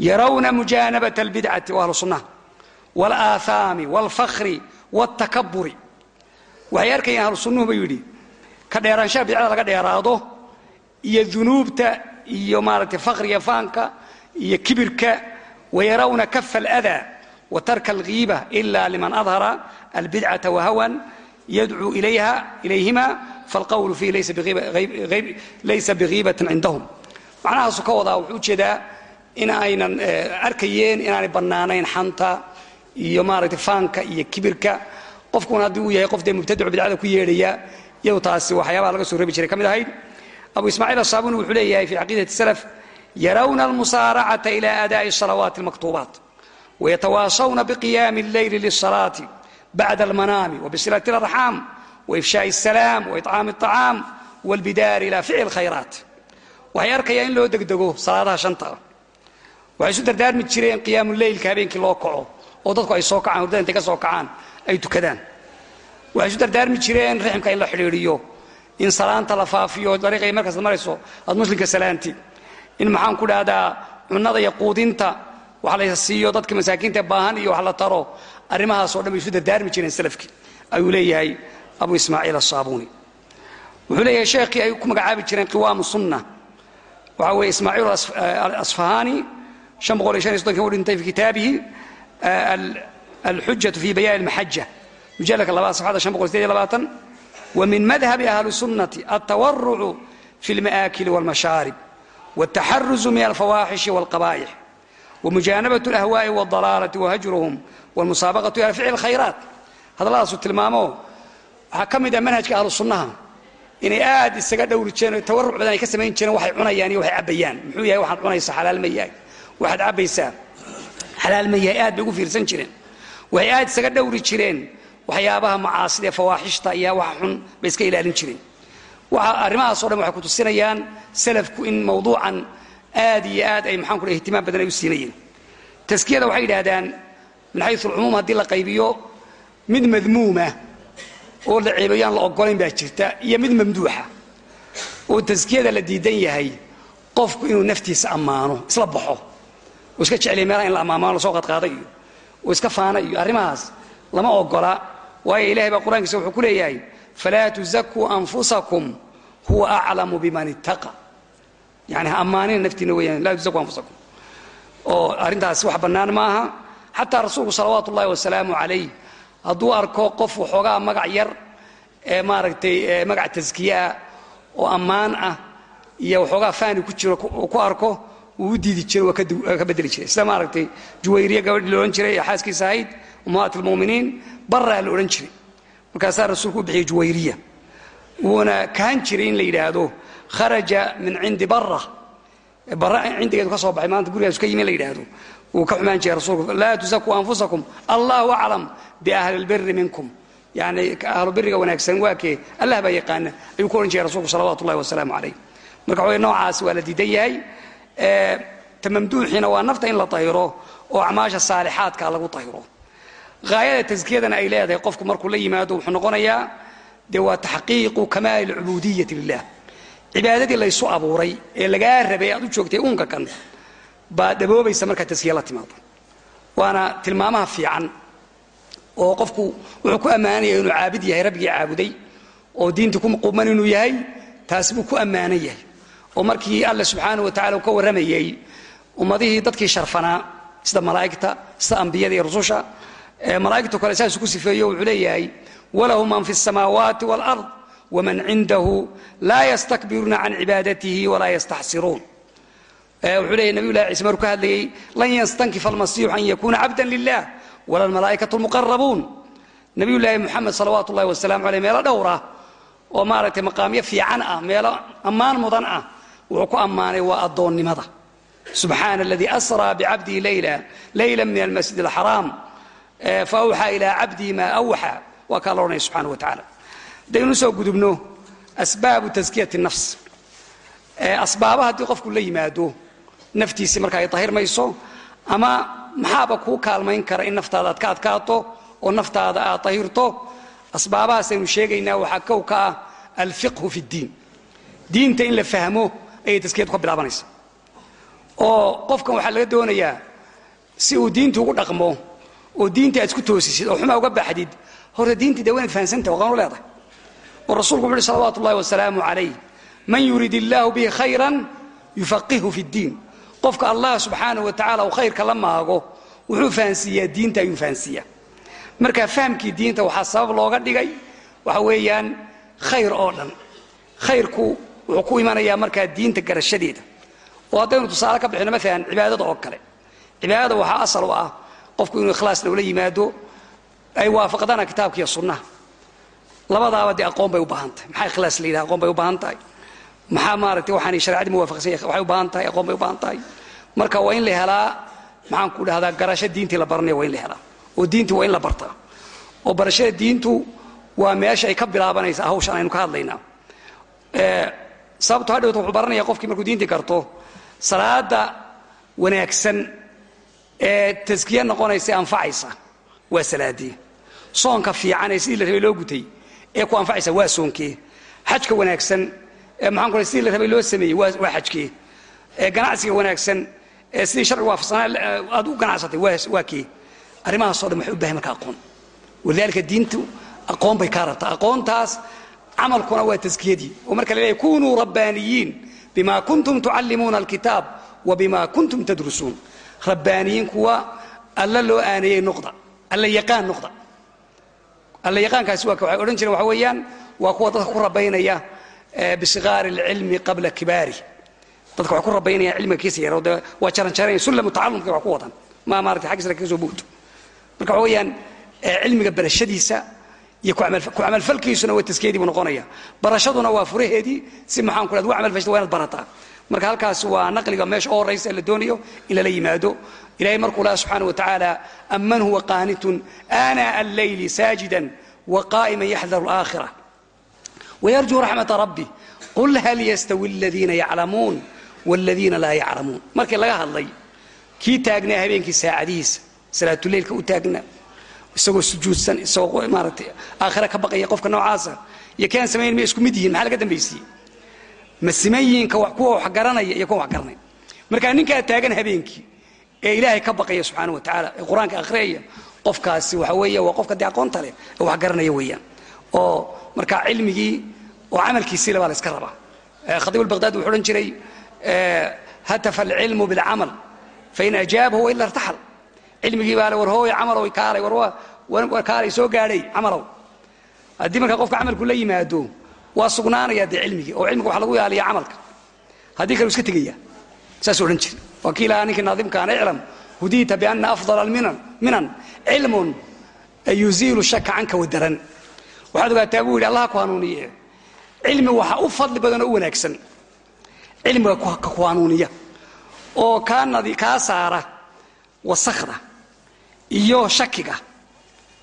yarawna mujaanabata albidcati wa ahlu sunnaha waalfakhri waaltakaburi waxay arkayaan ahlu sunnuhu yidhi ka dheeraanshaha bidcada laga dheeraado iyo dunuubta iyo maaragtay fakhriga faanka iyo kibirka wayarawna kafa aladaa wa tarka alghiiba ila liman adhara albidcata wahawan yadcuu ilayha ilayhima falqawlu fiihi laysa bigiibatin cindahum. Macnahaasu ka wadaa wuxuu u jeedaa in aynan arkayeen inaanay bannaanayn xanta iyo maaragtay faanka iyo kibirka. Qofkuna haddii uu yahay qof dee mubtadico bidcada ku yeedhaya iyadu taasi waxyaabaha laga soo rabi jiray. Ka mid ahayd abu ismaaciil asaabuni wuxuu leeyahay fii caqiidati salaf yarawna almusaaracata ila aadaa'i salawaati almaktuubaat wayatawaasawna biqiyaami alleyli lisalaati bacda almanaami wabisilati اlarxaam waifshaaءi الsalaam waitcaami الطacaam wاlbidaar ila ficli اlkhayraat waxay arkayaan in loo degdego salaadaha shanta. Waxay isu dardaarmi jireen qiyaamuleylka habeenkii loo kaco oo dadku ay soo kacaan hurdada intay ka soo kacaan ay tukadaan waxay isu dardaarmi jireen riximka in la xidhiidhiyo in salaanta la faafiyo dariiqay markaad marayso aad muslimka salaanti. In maxaan ku dhahdaa cunnada iyo quudinta wax la siiyo dadka masaakiinta baahan iyo wax la taro. Arrimahaasoo dhan bay isu dardaarmi jireen salafkii ayuu leeyahay abu ismaaciil asaabuni wuxuu leeyahay sheekhii ay ku magacaabi jireen qiwaamu sunna waxa weeye ismaaciil iyo soddonki u dhintay fi kitaabihi alxujatu fi bayaan almaxaja mujalladka labaad safxada shan boqol sideed iyo labaatan ومن مذهب أهل السنة التورع في المآكل والمشارب والتحرز من الفواحش والقبائح ومجانبة الأهواء والضلالة وهجرهم والمسابقة إلى فعل الخيرات هذا الله سبحانه tilmaamo waxaa ka mid ah manhajka ahlu sunnaha inay aad isaga dhowri jireen oo tawaruc badan ay ka samayn jireen waxay cunayaan iyo waxay cabbayaan muxuu yahay waxaad cunaysaa xalaal ma yahay waxaad cabbaysaa xalaal ma yahay aad bay ugu fiirsan jireen waxay aad isaga dhowri jireen waxyaabaha macaasida ee fawaaxishta iyo waxa xun bay iska ilaalin jireen. Arrimahaasoo dhan waxay ku tusinayaan salafku in mawduucan aad iyo aad ay maxaan ku ihtimaam badan ay u siinayeen. Taskiyada waxay yidhaahdaan min xayu alcumuum haddii la qaybiyo mid madmuuma oo la ceebayo aan la ogolayn baa jirta iyo mid mamduuxa oo taskiyada la diidan yahay qofku inuu naftiisa ammaano isla baxo oo iska jeceliya meelaha in la ammaamo la soo qadqaada iyo oo iska faana iyo arrimahaas lama ogola waayo ilahay baa qur'aankiisa wuxuu ku leeyahay falaa tuzakuu anfusakum huwa aclamu biman ittaqa. Yani ha ammaanina naftiina weeyaan laa tuzakuu anfusakum. Oo arrintaasi wax bannaan maaha xataa rasuulku salawaatu ullahi wasalaamu calayh hadduu arko qof waxoogaa magac yar ee maaragtay magac taskiyeah oo ammaan ah iyo waxoogaa faani ku jiro ku arko wuu u diidi jiray waa ka bedeli jiray. Sida maaragtay juwayriya gabadhii la odhan jiray xaaskiisa ahayd ummahaat almu'miniin baraa la odhan jiray. Markaasaa rasuulku u bixiyey juwayriya. Wuuna kahan jiray in la yidhaahdo kharaja min cindi bara bara cindigeedu ka soo baxay maanta gurigaasu ka yimi in la yidhaahdo. Wuu ka xumaan jiray rasuulku laa tusakuu anfusakum. Allahu aclam biahli lbiri minkum. Yani ahlu biriga wanaagsan waa kee? Allah baa yaqaana ayuu ku odhan jiray rasuulku salawatu ullahi wasalaamu calayh. Marka waxaway noocaas waa la diidan yahay. Ta mamduuxiina waa nafta in la tahiro oo acmaasha saalixaadka lagu tahiro haayada taskiyadana ay leedahay qofku markuu la yimaado wuxuu noqonayaa dee waa taxqiiqu kamaali alcubudiyati lilah cibaadadii laysu abuuray ee lagaa rabay aad u joogtay uunka baa daboobaysa markaa taskiya la timaado waana tilmaamaha fiican oo qofku wuxuu ku ammaanaya inuu caabid yahay rabbigii caabuday oo diinta ku quman inuu yahay taasi buu ku ammaanan yahay oo markii alle subxaana wa tacala uu ka warramayey ummadihii dadkii sharfanaa sida malaa'igta sida ambiyada iyo rususha malaa'igtu kale saasuu ku sifeeyo wuxuu leeyahay walahu man fi الsamaawaati wاlأrض wman cindahu laa ystakbiruuna can cibaadatihi walaa yastaxsiruun wuxuu leeyahy nabiy llahi ciise maruu ka hadlayey lan yastankifa almasiixu an yakuna cabda lilah wala almalaa'ikatu lmuqarabuun nabiy llaahi moxamed salawaatu ullahi wasalamu aleyh meelo dhowr ah oo maaragtay maqaamyo fiican ah meelo ammaan mudan ah wuxuu ku ammaanay waa addoonnimada subxaana aladii asraa bicabdihi layla layla min almasjid alxaraam faawxaa ilaa cabdihi maa awxa waa kaa la odhanaya subxana wa tacala haddaynu u soo gudubno asbaabu taskiyati nafs. Asbaaba haddii qofku la yimaado naftiisii marka ay tahirmayso ama maxaaba kuu kaalmayn kara in naftaada aad ka adkaato oo naftaada aad tahirto asbaabahaasaynu sheegaynaa waxaa kow ka ah alfiqhu fi ddiin. Diinta in la fahmo ayay taskiyadu ka bilaabanaysa oo qofkan waxaa laga doonayaa si uu diinta ugu dhaqmo oo diinta aad isku toosisid oo xumaa uga baxdid horta diintii dee waynaad fahansantah leedahay. Oo rasuulku wuxu uhi salawaatu ullahi wasalaamu calayh man yurid illaahu bihi khayran yufaqihu fi ddiin qofka allah subxaanah wa tacala uu khayrka la maago wuxuu fahansiiyaa diinta ayuu fahansiiyaa. Marka fahamkii diinta waxaa sabab looga dhigay waxa weeyaan khayr oo dhan. Khayrku wuxuu ku imanayaa markaa diinta garashadeeda. Oo haddaynu tusaale ka bixino maalan cibaadada oo kale. Cibaadada waxaa asal u ah qofku inuu ikhlaasna ula yimaado ay waafaqdana kitaabka iyo sunnaha labadaaba dee aqoon bay u baahan tahay. Maxaa ikhlaas la yidhaha? Aqoon bay u baahan tahay. Maxaa maaragtay waxaanay shareecadii muwaafaqsan yahay? Waxay u baahan tahay? Aqoon bay u baahan tahay. Marka waa in la helaa maxaan ku dhahdaa garasho diintii la baranaya waa in la helaa. Oo diintii waa in la bartaa. Oo barashada diintu waa meesha ay ka bilaabanaysa. Hawshan aynu ka hadlaynaa. Sababto hadhowta wuxuu baranaya qofkii markuu diintii garto salaada wanaagsan ee taskiye noqonaysa anfacaysa waa salaadii soonka fiican ee sidii la rabay loo gutay ee ku anfacaysa waa soonkee xajka wanaagsan ee maxaan ku sidii la rabay loo sameeyey waa xajkee ee ganacsiga wanaagsan ee sidii sharciga waafaqsanaa aad u ganacsatay waa kee arrimahaasoo dhan waxay u bahay marka aqoon. Walidaalika diintu aqoon bay kaa rabtaa aqoontaas camalkuna waa taskiyadii oo marka la kunuu rabbaaniyiin bima kuntum tucallimuuna alkitaab wa bima kuntum tadrusuun rabbaaniyiin kuwa alla loo aaneeyey noqda alla yaqaan noqda alla yaqaankaasi waa waxay odhan jireen waxa weeyaan waa kuwa dadka ku rabaynaya bisigaari alcilmi qabla kibaari. Dadka waxay ku rabaynayaan cilmiga kiisa yar de waa jaranjarayn sullamu tacallumka wax ku wadan. Ma maaragtay xaggiisna kaga soo buuto marka waxa weeyaan cilmiga barashadiisa iyo ku camalfalkiisuna waa taskeedii buu noqonaya barashaduna waa furaheedii si maxaan ku dhahda u camalfashta waa inaad barataa marka halkaas waa naqliga meesha u horraysa ee la doonayo in lala yimaado. Ilahay markuu laha subxaana wa tacaala aman huwa qaanitun aanaa alleyli saajidan waqaa'iman yaxdaru alaakhira wayarjuu raxmata rabbi qul hal yastawi aladiina yaclamuun waaladiina laa yaclamuun. Markii laga hadlay kii taagnaa habeenkii saacadihiisa salaatuleylka u taagnaa isagoo sujuudsan isagoo maaragtay aakhira ka baqaya qofka noocaasa iyo kaan samayn ma isku mid yihiin maxaa laga dambaysiiyey ma siman yihiin kuwa wax garanaya iyo kuwa wax garanaya. Markaa ninkaa taagan habeenkii ee ilaahay ka baqaya subxaana wa tacaala ee qur'aanka akhriyaya qofkaasi waxa weeye waa qofka dee aqoonta leh ee wax garanaya weeyaan. Oo markaa cilmigii oo camalkiisiila baa la iska rabaa. Khatiib albaqdaadi wuxuu odhan jiray hatafa alcilmu bilcamal fain ajaabahu waila irtaxal. Cilmigii baa le war hooy camalow kaalay war kaalay soo gaadhay camalow. Haddii markaa qofka camalku la yimaado waa sugnaanaya dee cilmigii oo cilmiga waxa lagu ilaaliya camalka. Haddii kale u iska tegaya. Saasuu odhan jira waa kii lahaa ninkii naadimkaan iclam hudiita biana afdal alminan minan cilmun yuziilu shaka canka wadaran. Waxaad ogaataa buu yidhi allah ku hanuuniye. Cilmi waxa u fadli badan oo u wanaagsan. Cilmiga ka ku hanuuniya. Oo kaa saara wasakda iyo shakiga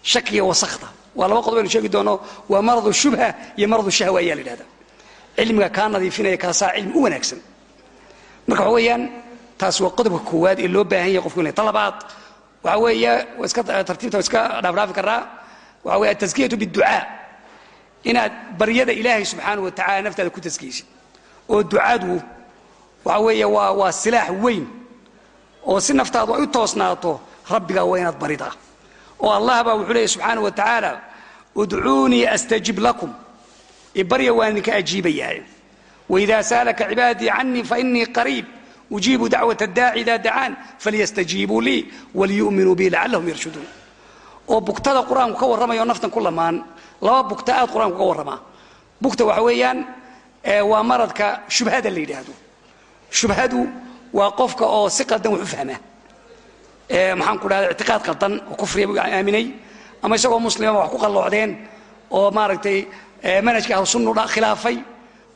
shakiga wasakda waa laba qodob aynu sheegi doono. Waa maradu shubha iyo maradu shahwa ayaa la yidhahda cilmiga kaa nadiifinaya kaasaa cilmi u wanaagsan. Marka waxa weeyaan taas waa qodobka koowaad ee loo baahan yahay qofku inay ta labaad waxa weeye waa iska tartiibta waa iska dhaafdhaafi karaa waxa weeye ataskiyatu biducaa inaad baryada ilaahay subxaanahu wa naftaada ku taskiyeysid oo ducadu waxa weeye waa waa silaax weyn. Oo si naftaadu ay u toosnaato rabbigaa waa inaad baridaa oo allah baa wuxuu leeyay subxaanahu wa tacaala udcuunii astajib lakum. Ibarya waan idinka ajiibayaa waidaa saalaka cibaadii canii fainii qariib ujiibu dacwat addaaci idaa dacaan falyastajiibuu lii waliyu'minuu bii lacallahum yarshuduun oo bugtada qur'aanku ka warramaya oo naftan ku lamaan laba bugta aad qur'aanku ka warramaa. Bugta waxa weeyaan waa maradka shubhada la yidhaahdo. Shubhadu waa qofka oo si qaldan wax u fahma maxaan ku dhahda ictiqaad qaldan oo kufriya buu aaminay ama isagoo muslima wax ku qalloocdeen oo maaragtay manhajka ahlusunnu khilaafay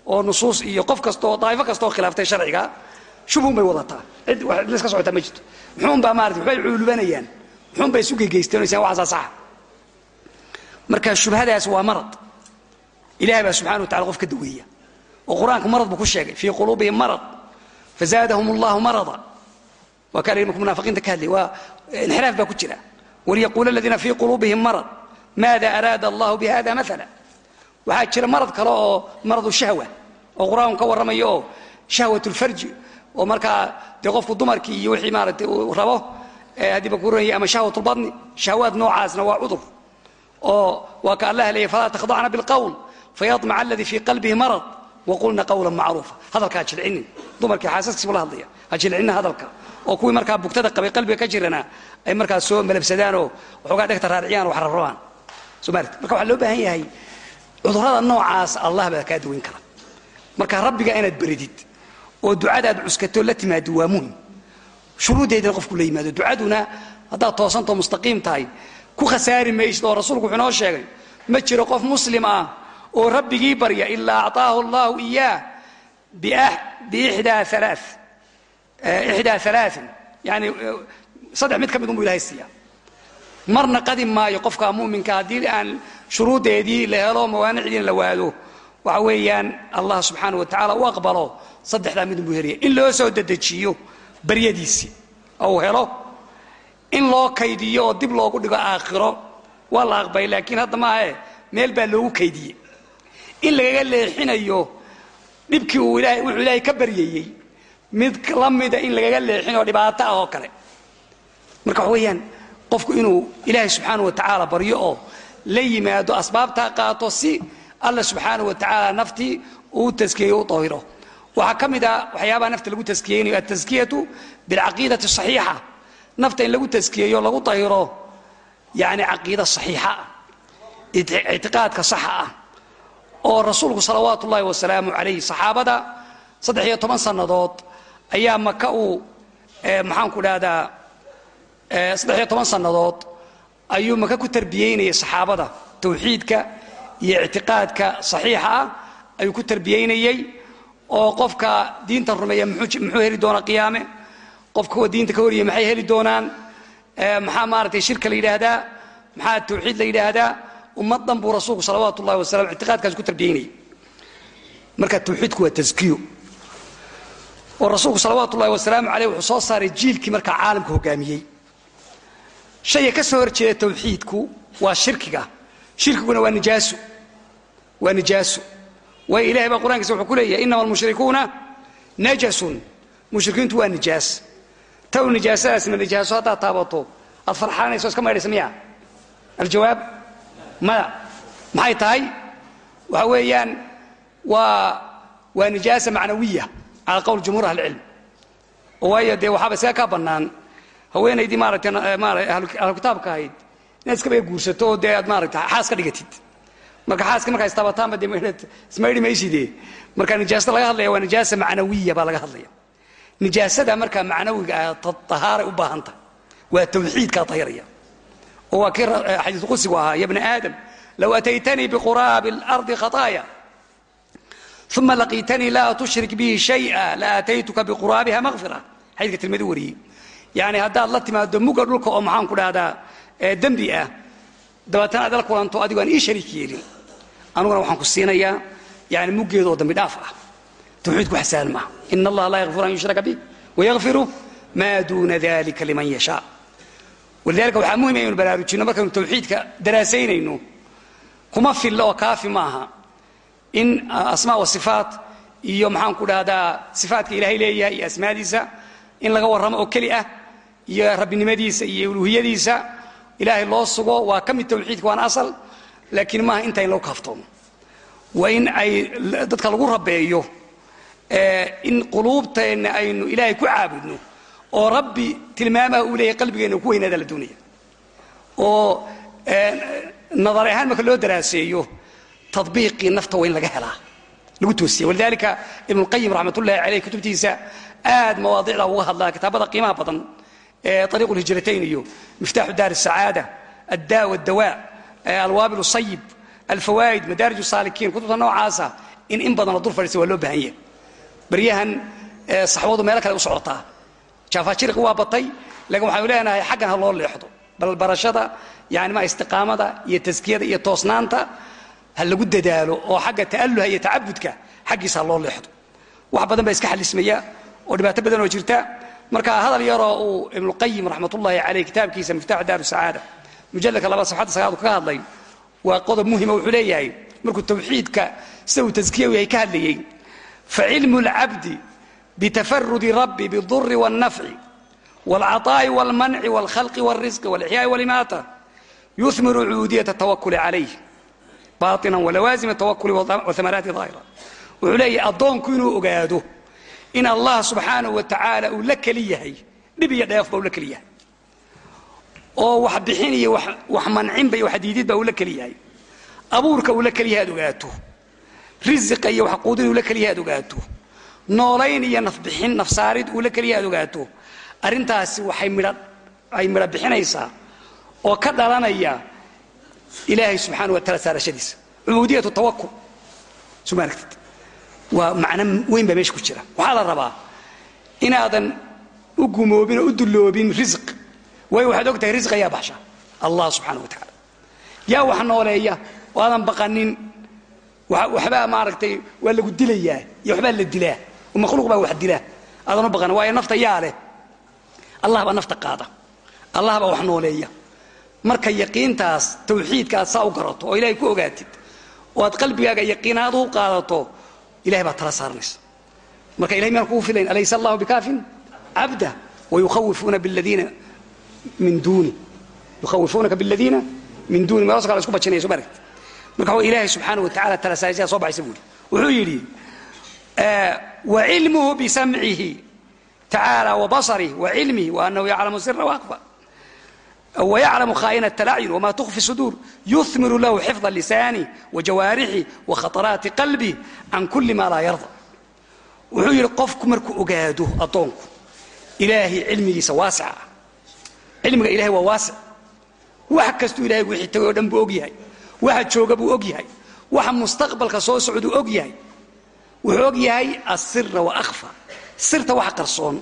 oo nusuus iyo qof kastaoo daa'ifo kastaoo khilaaftay sharciga shubhun bay wadataa. Cid cid iska socotaa ma jirto. Muxuun baa maarata waxbay cuulubanayaan. Muxuun bay isu gegeystanaysan waxaasaa saxa marka shubhadaas waa marad. Ilahay baa subxana wa tacala qof ka daweeya oo qur'aanku marad buu ku sheegay. Fii quluubihim marad. Fazaadahum allahu marada waa kaa markuu munaafiqiinta ka hadlay waa inxiraaf baa ku jira. Waliyaquula aladiina fii quluubihim marad maada araada allahu bihada maala waxaa jira marad kale oo maradu shahwa oo qur'aanku ka warramayo oo shahwat lfarji oo markaa dee qofku dumarkii iyo wixii maaragtay uu rabo haddii ba kuranaya ama shahwat lbadni shahwaad noocaasna waa cudur oo waa ka allah leeyay falaa takhdacna bilqowl fayamaca aladii fii qalbihi marad. Waqulna qawla macruufa hadalka ha jilcinin. Dumarkii xaasaskiibu la hadlaya ha jilcinina hadalka oo kuwii markaa bugtada qabay qalbiga ka jirana ay markaa soo malabsadaanoo waxoogaa dhegta raariciyaan wax rarrabaan somalit marka waxaa loo baahan yahay cudurrada noocaas allah baa kaa daweyn kara. Marka rabbiga inaad beridid oo ducadaad cuskato la timaado waa muhiim shuruuddeedina qofku la yimaado. Ducaduna haddaad toosantao mustaqiim tahay ku khasaari maysid oo rasuulku wuxuu inoo sheegay ma jiro qof muslim ah oo rabbigii barya ilaa acطaahu allahu iyaah biixdaa alaa ixdaa alaain yani saddex mid ka mid unbu ilahay siiya marna qadi maayo qofka muminka haddii aan shuruuddeedii la helo mawaanicdiina la waado waxa weeyaan allah subxaana wa tacala u aqbalo saddexdaa mid unbuu helaya in loo soo dedejiyo baryadiisii ou helo in loo kaydiyo oo dib loogu dhigo aakhiro waa la aqbalay laakiin hadda maahae meel baa loogu kaydiyey in lagaga leexinayo dhibkii uu wuxuu ilaahay mid la mida in lagaga leexinayo dhibaato ah oo kale. Marka waxa weeyaan qofku inuu ilaahay subxaana wa tacaala baryo oo la yimaado asbaabtaa qaato si alla subxaana wa tacaala naftii uu taskiyeyo u dahiro waxaa ka mid a waxyaabaha nafta lagu taskiyeynayo altaskiyatu bilcaqiidati asaxiixa nafta in lagu taskiyeeyo lagu dahiro yani caqiida saxiixa ictiqaadka saxa ah oo rasuulku salawaatu ullaahi wasalaamu calayh saxaabada saddex iyo toban sannadood ayaa maka uu maxaanku dhahdaa saddex iyo toban sannadood ayuu maka ku tarbiyeynayay saxaabada. Tawxiidka iyo ictiqaadka saxiixa ah ayuu ku tarbiyaynayey oo qofka diinta rumeeya muxuu heli doonaa qiyaame? Qofka kuwa diinta ka horiyay maxay heli doonaan? Maxaa maaratay shirka la yidhaahdaa? Maxaa tawxiid la yidhaahdaa? Ummaddan buu rasuulku salawaatu ullahi wasalam ictiqaadkaas ku tarbiyaynayay marka tawxiidku waa taskiyo oo rasuulku salawaatu ullahi wasalaamu caleyh wuxuu soo saaray jiilkii markaa caalamka hogaamiyey. Shayga ka soo horjeeda tawxiidku waa shirkiga. Shirkiguna waa nijaaso waa nijaaso waayo ilahay baa qur'ankiisa wuxuu ku leeyahay inama almushrikuuna najasun. Mushrikiintu waa nijaas. Taw nijaasadaasna nijaaso haddaad taabato aad farxaanayso iska maydhaysa miya aljawaab maya. Maxay tahay? Waxa weeyaan waa waa nijaasa macnawiya cala qowl jumhuur ahlicilm waayo dee waxaaba isaga kaa bannaan haweenaydii maaragtay maara ahlu kitaabka ahayd inaad iskaba guursato oo dee aad maaragta xaas ka dhigatid marka xaaska markaa istaabataanba dee ismaydhi mayside marka nijaasada laga hadlaya waa nijaasa macnawiya baa laga hadlaya nijaasada markaa macnawiga ah tahaaray u baahan tahay waa tawxiidkaa tahiraya oo waa kii xadiisu qudsigu ahaa ya bna aadam low ataytanii biquraabi اlardi khطaaya uma laqiitanii laa tushrik bihi shayئa la aataytuka biquraabiha makfira xadiiska tirmidi wariyey yani haddaad la timaado muga dhulka oo maxaan ku dhahdaa dembi ah dabeetana aad la kulanto adigo aan ii shariik yeelin anuguna waxaan ku siinayaa yani muggeeda oo dambi dhaaf ah tawxiidku wax sahal maaha ina allaha laa yakfiru an yushraka bih wayakfiru maa duuna dalika liman yashaa walidalika waxaa muhiim aynu baraarujinno markaynu tawxiidka daraasaynayno kuma filla oo kaafi maaha in asmaa wa sifaat iyo maxaan ku dhahdaa sifaatka ilaahay leeyahay iyo asmaadiisa in laga warramo oo keli ah iyo rabbinimadiisa iyo uluuhiyadiisa ilaahay loo sugo waa ka mid tawxiidka waana asal laakiin maaha inta in lagu kaaftoomo waa in ay dadka lagu rabeeyo in quluubteenna aynu ilaahay ku caabudno oo rabbi tilmaamaha uu leeyahay qalbigeenna ku weynaada la doonaya oo nadar ahaan marka loo daraaseeyo tabiiqii nafta waa in laga helaa lagu toosiya walidaalika ibnuqayim raxmatullahi caleyh kutubtiisa aad mawaadicda uga hadlaa kitaabada qiimaha badan ee ariiqu lhijratayn iyo miftaaxu daar asacaada adda wadawaa alwaabil sayib alfawaa'id madaarij saalikiin kutubta noocaasa in in badan la dul fadhiista waa loo baahan yahay baryahan saxwadu meelo kale u socotaa jaafajiriqi waa batay laakiin waxaanu leenahay xaggan ha loo leexdo bal barashada yani ma istiqaamada iyo taskiyada iyo toosnaanta ha lagu dadaalo oo xagga ta'aluha iyo tacabudka xaggiisa ha loo leexdo wax badan baa iska xalismaya oo dhibaato badan oo jirta marka hadal yaroo uu ibnuqayim raxmatullaahi caleyh kitaabkiisa miftaaxu daaru sacaada mujalladka laba safxadda sagaad kaga hadlay waa qodob muhima wuxuu leeyahay markuu tawxiidka sida uu taskiya yahay ka hadlayey facilmu اlcabdi bitafarudi rabbi biduri wاlnafci wاlcaطaa'i wاlmanci wاlkhalqi wاlrisqi wاlixyaa'i wاlimaata yuhmiru cuudiyata tawakuli calayh baطinan walawaasima tawakuli wahamaraati daahira wuxuu leeyahay addoonku inuu ogaado in allah subxaanahu wa tacaala uu la keli yahay dhib iyo dheefba uu la keli yahay. Oo wax bixin iyo wax mancinba iyo wax diididba uu la keli yahay. Abuurka uu la keli yahay ad ogaato. Risiqa iyo wax quudin uu la keli yahay ad ogaato. Noolayn iyo nafbixin midha ay bixinaysaa oo ka dhalanaya ilaahay subxaana wa taala saarashadiisa cubuudiyatu tawakul suma aragtid waa macno weyn baa meesha ku jira waxaa la rabaa inaadan u gumoobin oo u dulloobin risq waayo waxaad og tahay risq ayaa baxsha allah subxaana wa tacaala yaa wax nooleeya oo aadan baqanin waxbaa maaragtay waa lagu dilayaa iyo waxbaa la dilaa oo makhluuq baa wax dilaa aadan u baqanin waayo nafta yaa leh allah baa nafta qaada allah baa wax nooleeya marka yaqiintaas tawxiidka aad saa u garato oo ilahay ku ogaatid oo aad qalbigaaga yaqiinaad u qaadato ilahay baad tala saaranaysa marka ilahay miyaan kugu filayn alaysa allahu bikaafin? Cabda wayukhawifuuna biladiina min duuni. Meelaso kale isku bajinaya soo maaragti marka wa ilaahay subxaana wa tacala tala saaraysaa soo baxaysa buuri wuxuu yidhi wacilmuhu bisamcihi tacaala wabasarih wacilmihi waanahu yaclamu sira waakfa ويعلم خائنة الأعين وما تخفي الصدور يثمر له حفظ اللسان وجوارحه وخطرات قلبه عن كل ما لا يرضى wuxuu yidhi qofku markuu ogaado addoonku ilaahay cilmigiisa waasica cilmiga ilahay waa waasic wax kastuu ilahay wixii tagay o dhan buu og yahay waxa jooga buu og yahay waxa mustaqbalka soo socduu og yahay wuxuu og yahay asira wa akhfa sirta waxa qarsoon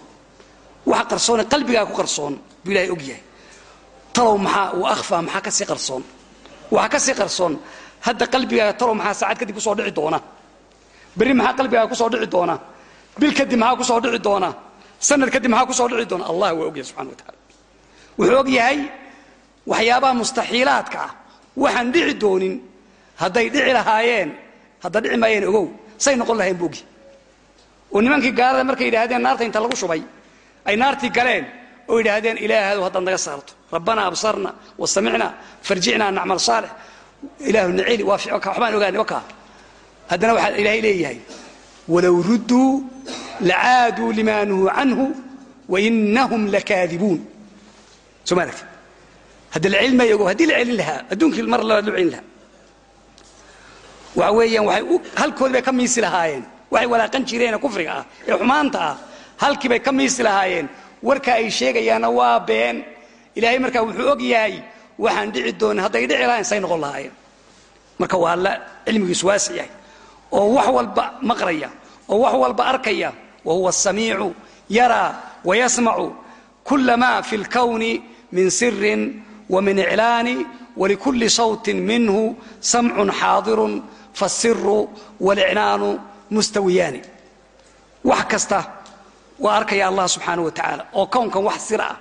waxa qarsoone qalbigaa ku qarsoon buu ilahay og yahay talow maxaa wa akhfa maxaa ka sii qarsoon. Waxa ka sii qarsoon. Hadda qalbigaaga talow maxaa saacad kadib ku soo dhici doona. Berri maxaa qalbigaaga ku soo dhici doona. Bil kadib maxaa ku soo dhici doona. Sanad kadib maxaa ku soo dhici doona. Allah waa og yahay subxana wa taala. Wuxuu og yahay waxyaabaha mustaxiilaadka ah. Waxaan dhici doonin hadday dhici lahaayeen hadda dhici maayeen ogow say noqon lahayn buu ogyahay oo nimankii gaalada markay yidhaahdeen naarta inta lagu shubay ay naartii galeen oo yidhaahdeen ilaahadow haddaad naga saarto. Rabbanaa absarna wa samicna farjicnaa nacmal saalix. Ilaahu naceli waxbaan ogaanay wakaa haddana waxaa ilaahay leeyahay walow rudduu lacaaduu limaa nuhuu canhu wainahum lakaadibuun. Soo ma aragti? Hadda la celin maayo ogow haddii la celin lahaa adduunkii mar labaad loo celin lahaa. Waxa weeyaan waxay halkoodii bay ka miisi lahaayeen. Waxay walaaqan jireenee kufriga ah ee xumaanta ah. Halkii bay ka miisi lahaayeen warka ay sheegayaanna waa been. Ilaahay markaa wuxuu og yahay waxaan dhici doona hadday dhici lahayn say noqon lahaayeen. Marka waa alla cilmigiisu waasi yahay. Oo wax walba maqraya oo wax walba arkaya wahuwa samiicu yaraa wayasmacu kula ma fi lkowni min sirin wamin iclaani walikulli sawtin minhu samcun xaadirun faasiru walicnaanu mustawiyaani. Wax kasta waa arkaya allah subxaana wa tacaala oo kownkan wax sir ah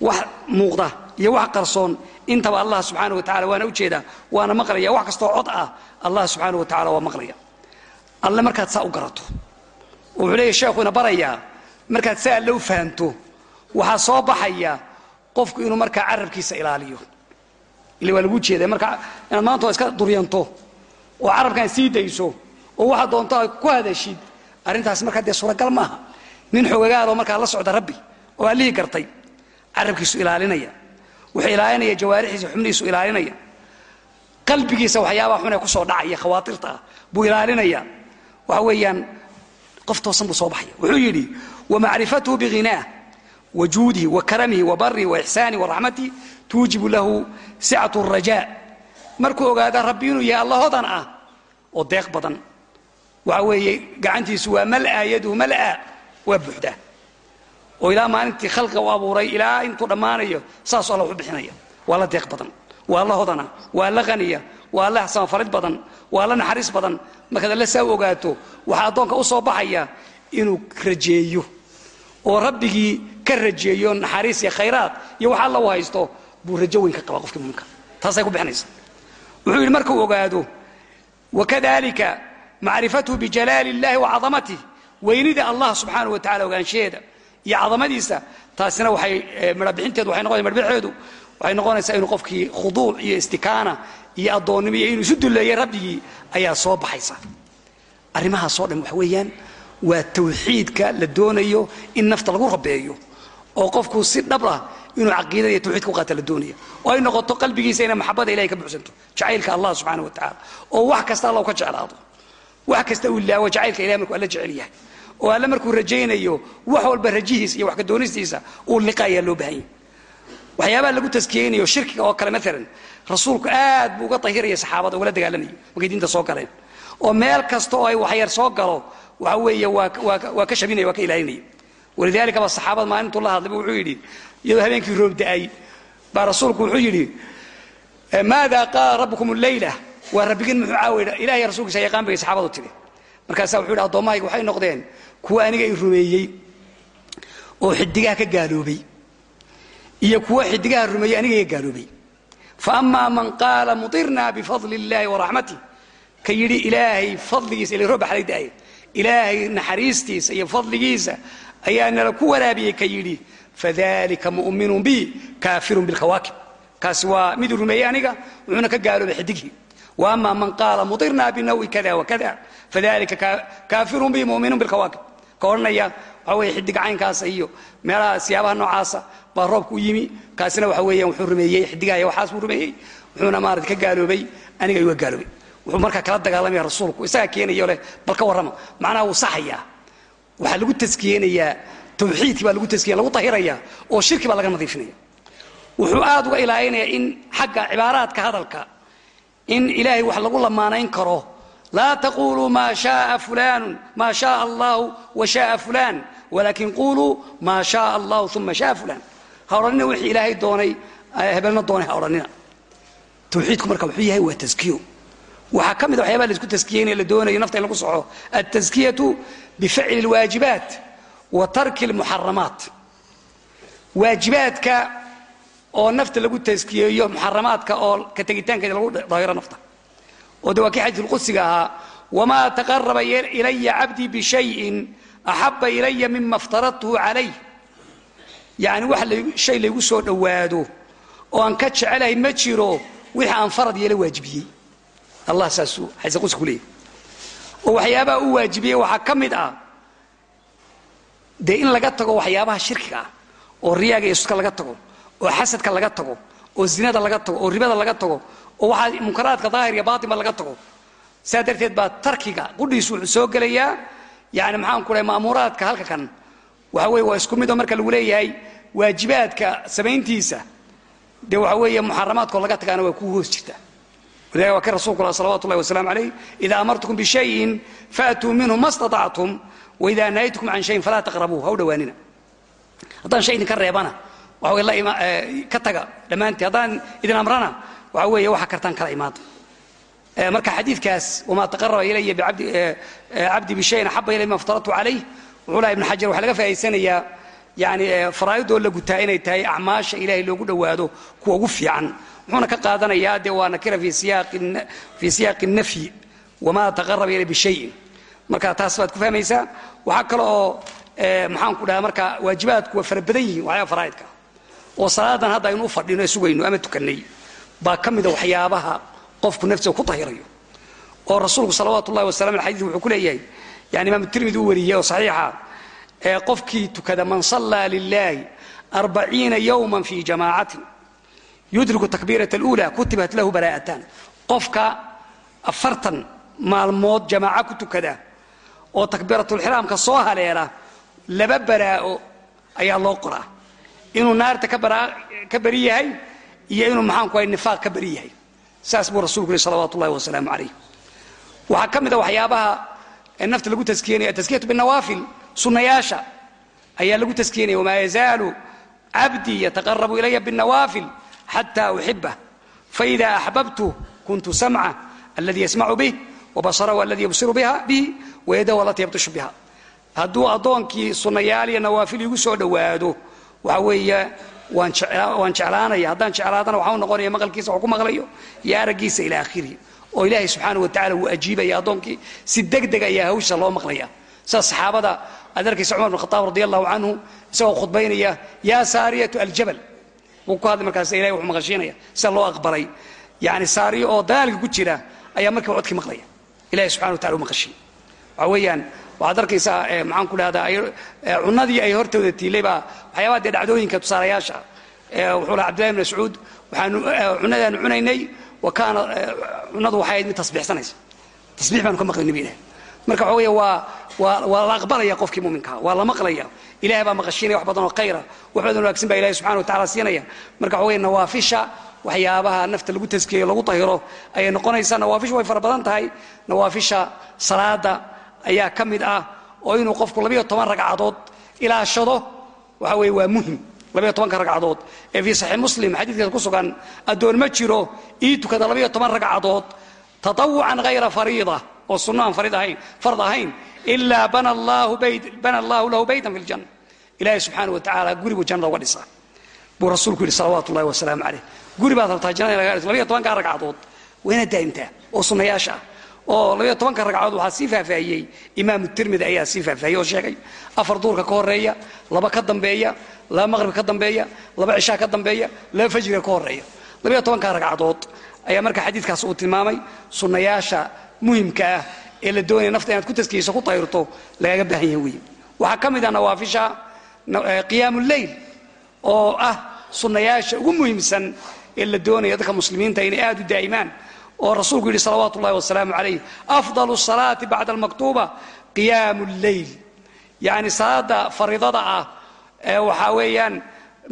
wax muuqda iyo wax qarsoon. Intaba allah subxaana wa tacala waana u waana maqlaya. Wax kastoo cod ah allah subxaana wa tacala waa maqlaya. Alle markaad saa u garato wuxuu leeya sheekhuina barayaa markaad saa alle u waxaa soo baxaya qofku inuu markaa carabkiisa ilaaliyo. Ile waa lagu jeeda markaa inaad maanta iska duryanto oo carabkaan sii dayso oo waxaa doonto aad ku hadashid arrintaas markaa dee suuragal maaha nin xogogaadoo markaa la socda rabbi oo allihii gartay carabkiisu ilaalinaya wuxuu ilaalinaya jawaarixiisa xubnihiisu ilaalinaya qalbigiisa waxyaabaha xun ee ku soo dhacaya khawaatirta ah buu ilaalinaya. Waxa weeyaan qof toosan buu soo baxaya. Wuxuu yidhi wamacrifatuhu bihinaah wa juudihi wa karamihi wa barihi wa ixsaanihi wa raxmatihi tuujibu lahu sicatu الrajaa markuu ogaada rabbi inuu yahay alla hodan ah oo deeq badan. Waxa weeye gacantiisu waa mal'a yaduhu mal'a waa buuxdaa oo ilaa maalintii khalqiga u abuuray ilaa intuu dhammaanayo saasuu alla waxu bixinaya waa la deeq badan waa la hodana waa la qaniya waa la samafarid badan waa la naxariis badan. Markaad alla saa ogaato waxaa addoonka u soo baxaya inuu rajeeyo oo rabbigii ka rajeeyo naxariis iyo khayraad iyo wax alla haysto buu rajo weyn ka qabaa qofkii muminka. Taasay ku bixinaysa wuxuu yidhi markuu ogaado wakadalika macrifatuhu bijalaali illahi wa cadamatih weynida allah subxaanahu wa tacala ogaanshaheeda iyo cadamadiisa taasina waxay midhabixinteedu waxay noqonaysa midhabixeedu waxay noqonaysaa inuu qofkii khuduuc iyo istikaana iyo addoonnimo iyo inuu isu dulleeyay rabbigii ayaa soo baxaysa. Arrimahaasoo dhan waxa weeyaan waa tawxiidka la doonayo in nafta lagu rabeeyo oo qofku si dhab ah inuu caqiidada iyo tawxiidka u qaata la doonaya oo ay noqoto qalbigiisa inay maxabada ilahay ka buuxsanto jacaylka allah subxaana wa tacaala oo wax kasta alla u ka jeclaado. Wax kasta uu ilaawo jacaylka ilahay markuu alla jecel yahay oo alle markuu rajaynayo wax walba rajihiisa iyo wax uu liqa loo baahan yahy waxyaabaha lagu taskiyeynayo shirkiga oo kale maalan rasuulku aad buu uga tahiraya saxaabada ugala dagaalamayo markay diinta soo galeen oo meel kasta oo ay waxyar soo galo waxa weeye waa ka shabinaya waa ka ilaalinaya. Walidaalika ba saxaabada maalintuu la hadlay wuxuu yidhi iyadoo habeenkii roob da'ay baa rasuulku wuxuu yidhi maada qaala rabbukum leyla waa rabbigin muxuu caawaya ilahay rasuulkiisa yaqaan bay saxaabadu tidhi markaasaa wuxuu yidhi addoommahayga waxay noqdeen kuwa aniga i rumeeyey oo xidigaha ka gaaloobay iyo kuwa xidigaha rumeeyey aniga iga gaaloobay. Fa amaa man qaala mutirna bifadli illahi waraxmatih ka yidhi ilaahay fadligiisa ila roob baxlay da'ay. Ilaahay naxariistiisa iyo fadligiisa ayaa nala ku waraabiyey. Ka yidhi fadalika mu'minun bi kaafirun bilkawaakib kaasi waa miduu rumeeyey aniga wuxuuna ka gaaloobay xidigii ama man qaala mutirna binawi kada wakada fadalika kaafirun bi mu'minun bilkawaakib ka odhanaya waxa weeye xidig caynkaasa iyo meelaha siyaabaha noocaasa baa roobku u yimi kaasina waxa weeyaan wuxuu rumeeyey xidigaha iyo waxaas buu rumeeyey wuxuuna maarata ka gaaloobay aniga iga gaaloobay wuxuu markaa kala dagaalamaya rasuulku isagaa keenayo leh bal ka warrama macnaha wuu saxayaa waxaa lagu taskiyeynayaa tawxiidkii baa lagu taskiya lagu tahiraya oo shirki baa laga nadiifinaya wuxuu aad uga ilaalinaya in xagga cibaaraadka hadalka in ilaahay wax lagu lamaanayn karo. Laa taquluu maa shaaa fulaanu maa shaaa allahu wa shaaa fulaan walaakin quluu maa shaaa allahu uma shaaa fulaan. Ha odhanina wixii ilaahay doonay hebelna doonay ha odhanina. Tawxiidku marka wuxuu yahay waa taskiyo waxaa ka mid a waxyaabaha la isku taskiyeynaya la doonayo nafta in lagu soco. Altaskiyatu bifacli اlwaajibaat wa tarki اlmuxaramaat waajibaadka oo nafta lagu taskiyeeyo muxaramaadka oo ka tegitaankeeda lagu daahiro nafta. oo de waa kii xadiisul qudsiga ahaa wamaa taqaraba ilaya cabdii bishayin axaba ilaya mima aftaradtuhu calayh. Yacni wax shay laygu soo dhowaado oo aan ka jecelahay ma jiro wixii aan farad yeela waajibiyey. Allah saasuu xadiisul qudsi ku leeyahy oo waxyaabaha u waajibiyey waxaa ka mid ah dee in laga tago waxyaabaha shirkiga ah oo riyaaga iyo suska laga tago oo xasadka laga tago oo zinada laga tago oo ribada laga tago oo waxaa munkaraadka daahir baatinba laga tago. Saa darteed baa tarkiga qudhiisu wuxuu soo gelayaa. Yani maxaan ku dhahay ma'muuraadka halka kan waxa weye waa isku mid oo marka lagu leeyahay waajibaadka samayntiisa dee waxa weeye muxaramaadkoo laga tagaana waa kuu hoos jirta. Walilahi waa ka rasulku lah salawatu wasalaamu calayh ida amartukum bishayin faatuu minhu ma staطactum waida nahaytukum can shayin falaa taqrabuu. Ha u dhowaanina haddaan shay idinka reebana ka taga. Dhammaantii haddaan idin amrana waxa weeye waxa kartaan kala imaada marka xadiidkaas wamaa taqaraba ilaya cabdi bishayin axaba ilay ma aftaradtu calayh wuxuu laha ibn xajar waxaa laga faa'idaysanayaa yani faraa'idoo la gutaa inay tahay acmaasha ilahay loogu dhowaado kuwa ugu fiican. Wuxuuna ka qaadanayaa dee waa nakira fii siyaaqi nafyi wamaa taqaraba ilay bishayin. Marka taas baad ku fahmaysaa waxaa kale oo maxaan ku dhaha marka waajibaadku waa fara badan yihiin waxyaaba faraa'idka oo salaadan hadda aynu u fadhino sugayno ama tukannay baa ka mida waxyaabaha qofku naftiisa ku tahirayo. Oo rasuulku salawaatu ullahi wasalam al xadiid wuxuu ku leeyahay yani imaam tirmidi u wariyey oo saxiixa ee qofkii tukada man sallaa lilaahi arbaciina yowman fii jamaacatin yudriku takbiirat alula kutibat lahu baraa'atan. Qofka afartan maalmood jamaaco ku tukada oo takbiiratulxiraamka soo haleela laba baraa'o ayaa loo qoraa inuu naarta ka beri yahay iyo inuu maxaanku hay nifaaq ka beri yahay. Saas buu rasulku yihi salawatu ullahi wasalaamu calayh. Waxaa ka mid a waxyaabaha nafta lagu taskiyenaya ataskiyatu binawaafil sunnayaasha ayaa lagu taskiyenaya wamaa yazaalu cabdii yataqarabu ilaya binawaafil xata uxibah faida axbabtu kuntu samca aladi yasmacu bih wabasarahu aladi yubsiru bihi wayadahu alati yabtishu biha. Hadduu addoonkii sunnayaal iyo nawaafil igu soo dhowaado waxa weeye waan jeclaanaya. Haddaan jeclaadana waxaa u noqonaya maqalkiisa wax ku maqlayo iyo araggiisa ila akhirihi oo ilaahay subxaana wa tacala wuu ajiibaya addoonkii si deg deg ayaa hawsha loo maqlaya sidaas saxaabada aad arkaysa cumar bin khataab radi allahu canhu isagoo khudbaynaya yaa saariyatu aljabal. Wuu ku hadlay markaas ilahay wuxuu maqashiinaya. Sida loo aqbalay. Yani saariyo oo dagaalka ku jira ayaa markiiba codkii maqlaya. Ilahay subxana wa tacala u maqashiin. Waxa weeyaan waxaad arkaysaa maxaan ku dhahdaa cunadii ay hortooda tiilay baa waxyaabaha dee dhacdooyinka tusaalayaasha. Wuxuu laha abdillahi bn mascuud waxaanu cunadaanu cunaynay wa kaana cunadu waxay ahayd mid tasbiixsanaysa. Tasbiix baanu ka maqlay nabi ilahi marka waxa weeye waa waa waa la aqbalaya qofkii muminkaa waa la maqlaya. Ilahay baa maqashiinaya wax badan oo khayra. Wax badan wanaagsan baa ilahi subxana wa tacala siinaya marka waxa weye nawaafisha waxyaabaha nafta lagu taskiyeyo lagu tahiro ayay noqonaysaa nawaafishu way fara badan tahay. Nawaafisha salaada ayaa ka mid ah oo inuu qofku labayo toban ragcadood ilaashado waxa weeye waa muhiim labayo tobanka ragcadood. Ee fii saxiix muslim xadiidkaas ku sugan addoon ma jiro ii tukada labayo toban ragcadood tatawucan hayra fariida oo sunno aan fariid ahayn fard ahayn ilaa bana allahu lahu baytan fi ljanna ilaahay subxaana wa tacaala gurigu jannada uga dhisaa buu rasuulku yidhi salawaatu ullahi wasalaamu calayh. Guri baad rabtaa jannada in laga dhiso ragcadood. Waa inaad daa'imtaa oo sunnayaasha ah oo labayo tobanka ragcadood waxaa sii faahfaahiyey. Imaamu tirmidi ayaa sii faahfaahiyey oo sheegay afar duurka ka horreeya laba ka dambeeya laba maqrib ka dambeeya laba cishaa ka dambeeya laba fajriga ka horreeya labayo tobanka ragcadood ayaa marka xadiidkaas uu tilmaamay sunnayaasha muhimka ah ee la doonaya nafta inaad ku taskiyeyso ku tayrto lagaga baahan yahay wey waxaa ka mid ah nawaafisha qiyaamu leyl oo ah sunnayaasha ugu muhiimsan ee la doonaya dadka muslimiinta inay aad u daa'imaan oo rasuulku yidhi salawaatu ullahi wasalaamu calayh afdalu salaati bacda almaktuuba qiyaamu lleyl. Yacni salaada fariidada ah ee waxaa weeyaan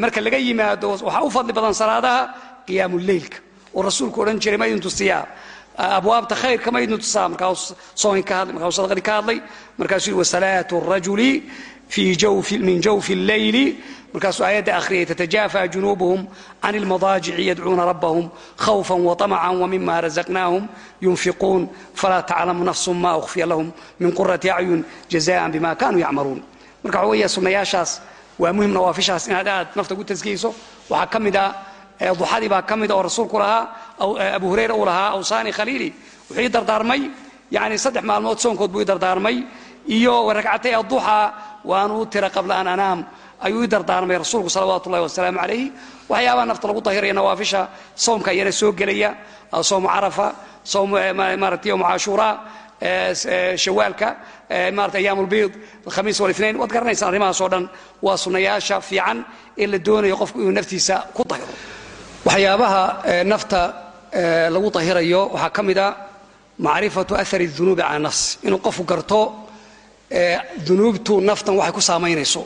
marka laga yimaado waxaa u fadli badan salaadaha qiyaamu lleylka. Oo rasuulku odhan jiray ma idin tusiyaa abwaabta khayrka ma idin tusaa. Markaa soonki ka hadlay markaa sadaqadii ka hadlay. Markaasuu yihi wasalaatu rajuli min jawfi alleyli markaasuu aayadda akhriyay tatajaafa junuubuhum can ilmadaajici yadcuuna rabbahum khawfan waطamacan wmima razaqnaahum yunfiquun. Falaa taclamu nafsun ma ukhfiya lahum min qurati acyun jazaan bima kanuu yacmaluun marka waxa weeya sunnayaashaas waa muhiim nawaafishaas inaad aad nafta ku taskiyeyso waxaa ka mid ah duxadii baa ka mid oo rasuulku lahaa abu hurayra uu lahaa awsaani khaliili. Wuxuu dardaarmay yani saddex maalmood soonkood buu ii dardaarmay iyo ragcatay adduxaa waanu u tira qabla an anaam ayuu ii dardaarmay rasuulku salawaatu ullahi wasalaamu calayh waxyaabaha nafta lagu tahiraya nawaafisha soomka iyana soo gelaya soomu carafa soom maarata yowmu cashuuraa shawaalka maarata ayaam ulbiid alkhamiis walithnain waad garanaysaan arrimahaas oo dhan waa sunnayaasha fiican ee la doonayo qofku inuu naftiisa ku tahiro waxyaabaha nafta lagu tahirayo waxaa ka mid a macrifatu ahari dunuubi cala nafs. Inuu qofku garto dunuubtu naftan waxay ku saamaynayso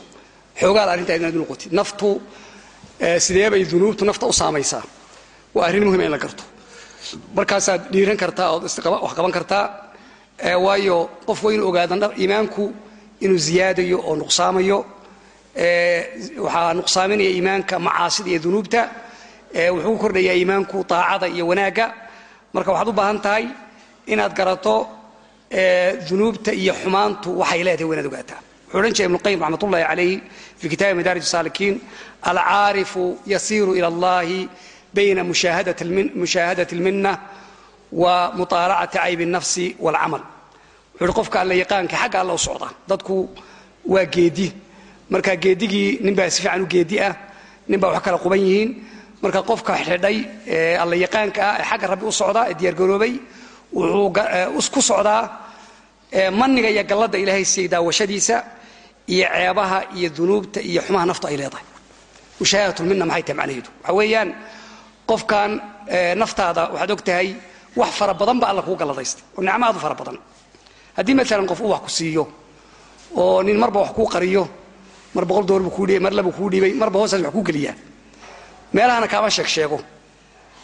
xoogaal arrintaa inaad noqotid. Naftu sidee bay dunuubtu nafta u saamaysaa? Waa arrin muhima in la garto. Markaasaad dhiiran kartaa ood wax qaban kartaa waayo qof waa inuu ogaada iimaanku inuu ziyaadayo oo nuqsaamayo waxaa nuqsaaminaya iimaanka macaasida iyo dunuubta. Wuxuu kordhayaa iimaanku taacada iyo wanaagga marka waxaad u baahan tahay inaad garato dunuubta iyo xumaantu waxay leedahay waa inaad ogaataa wuxuu odhan jiray ibnuqayim raxmatullahi calayh fii kitaabi madaarij saalikiin alcaarifu yasiiru ila allahi bayna mushaahadati alminna wa muaalacati caybi nafsi waalcamal wuxuu uhi qofka alle yaqaanka xagga alle u socda. Dadku waa geedi. Marka geedigii ninbaa si fiican u geedi ah ninbaa wax kala quban yihiin. Marka qofka xidhay ee alla yaqaanka ah ee xagga rabbi u socda ee diyaargaroobay wuxuu ku socdaa maniga iyo gallada ilaahay siiyey daawashadiisa iyo ceebaha iyo dunuubta iyo xumaha naftu ay leedahay. Mushaahadatulminna maxay tahay macnaheedu? Waxa weeyaan qofkan naftaada waxaad og tahay wax fara badan ba alla kuu galladaystay oo nicmo aad u fara badan. Haddii maalan qof uu wax ku siiyo oo nin marba wax kuu qariyo mar boqol door buu kuu dhibay mar labuu kuu dhiibay marba hoostaas wax kuu geliyaa. Meelahana kaama sheeg sheego.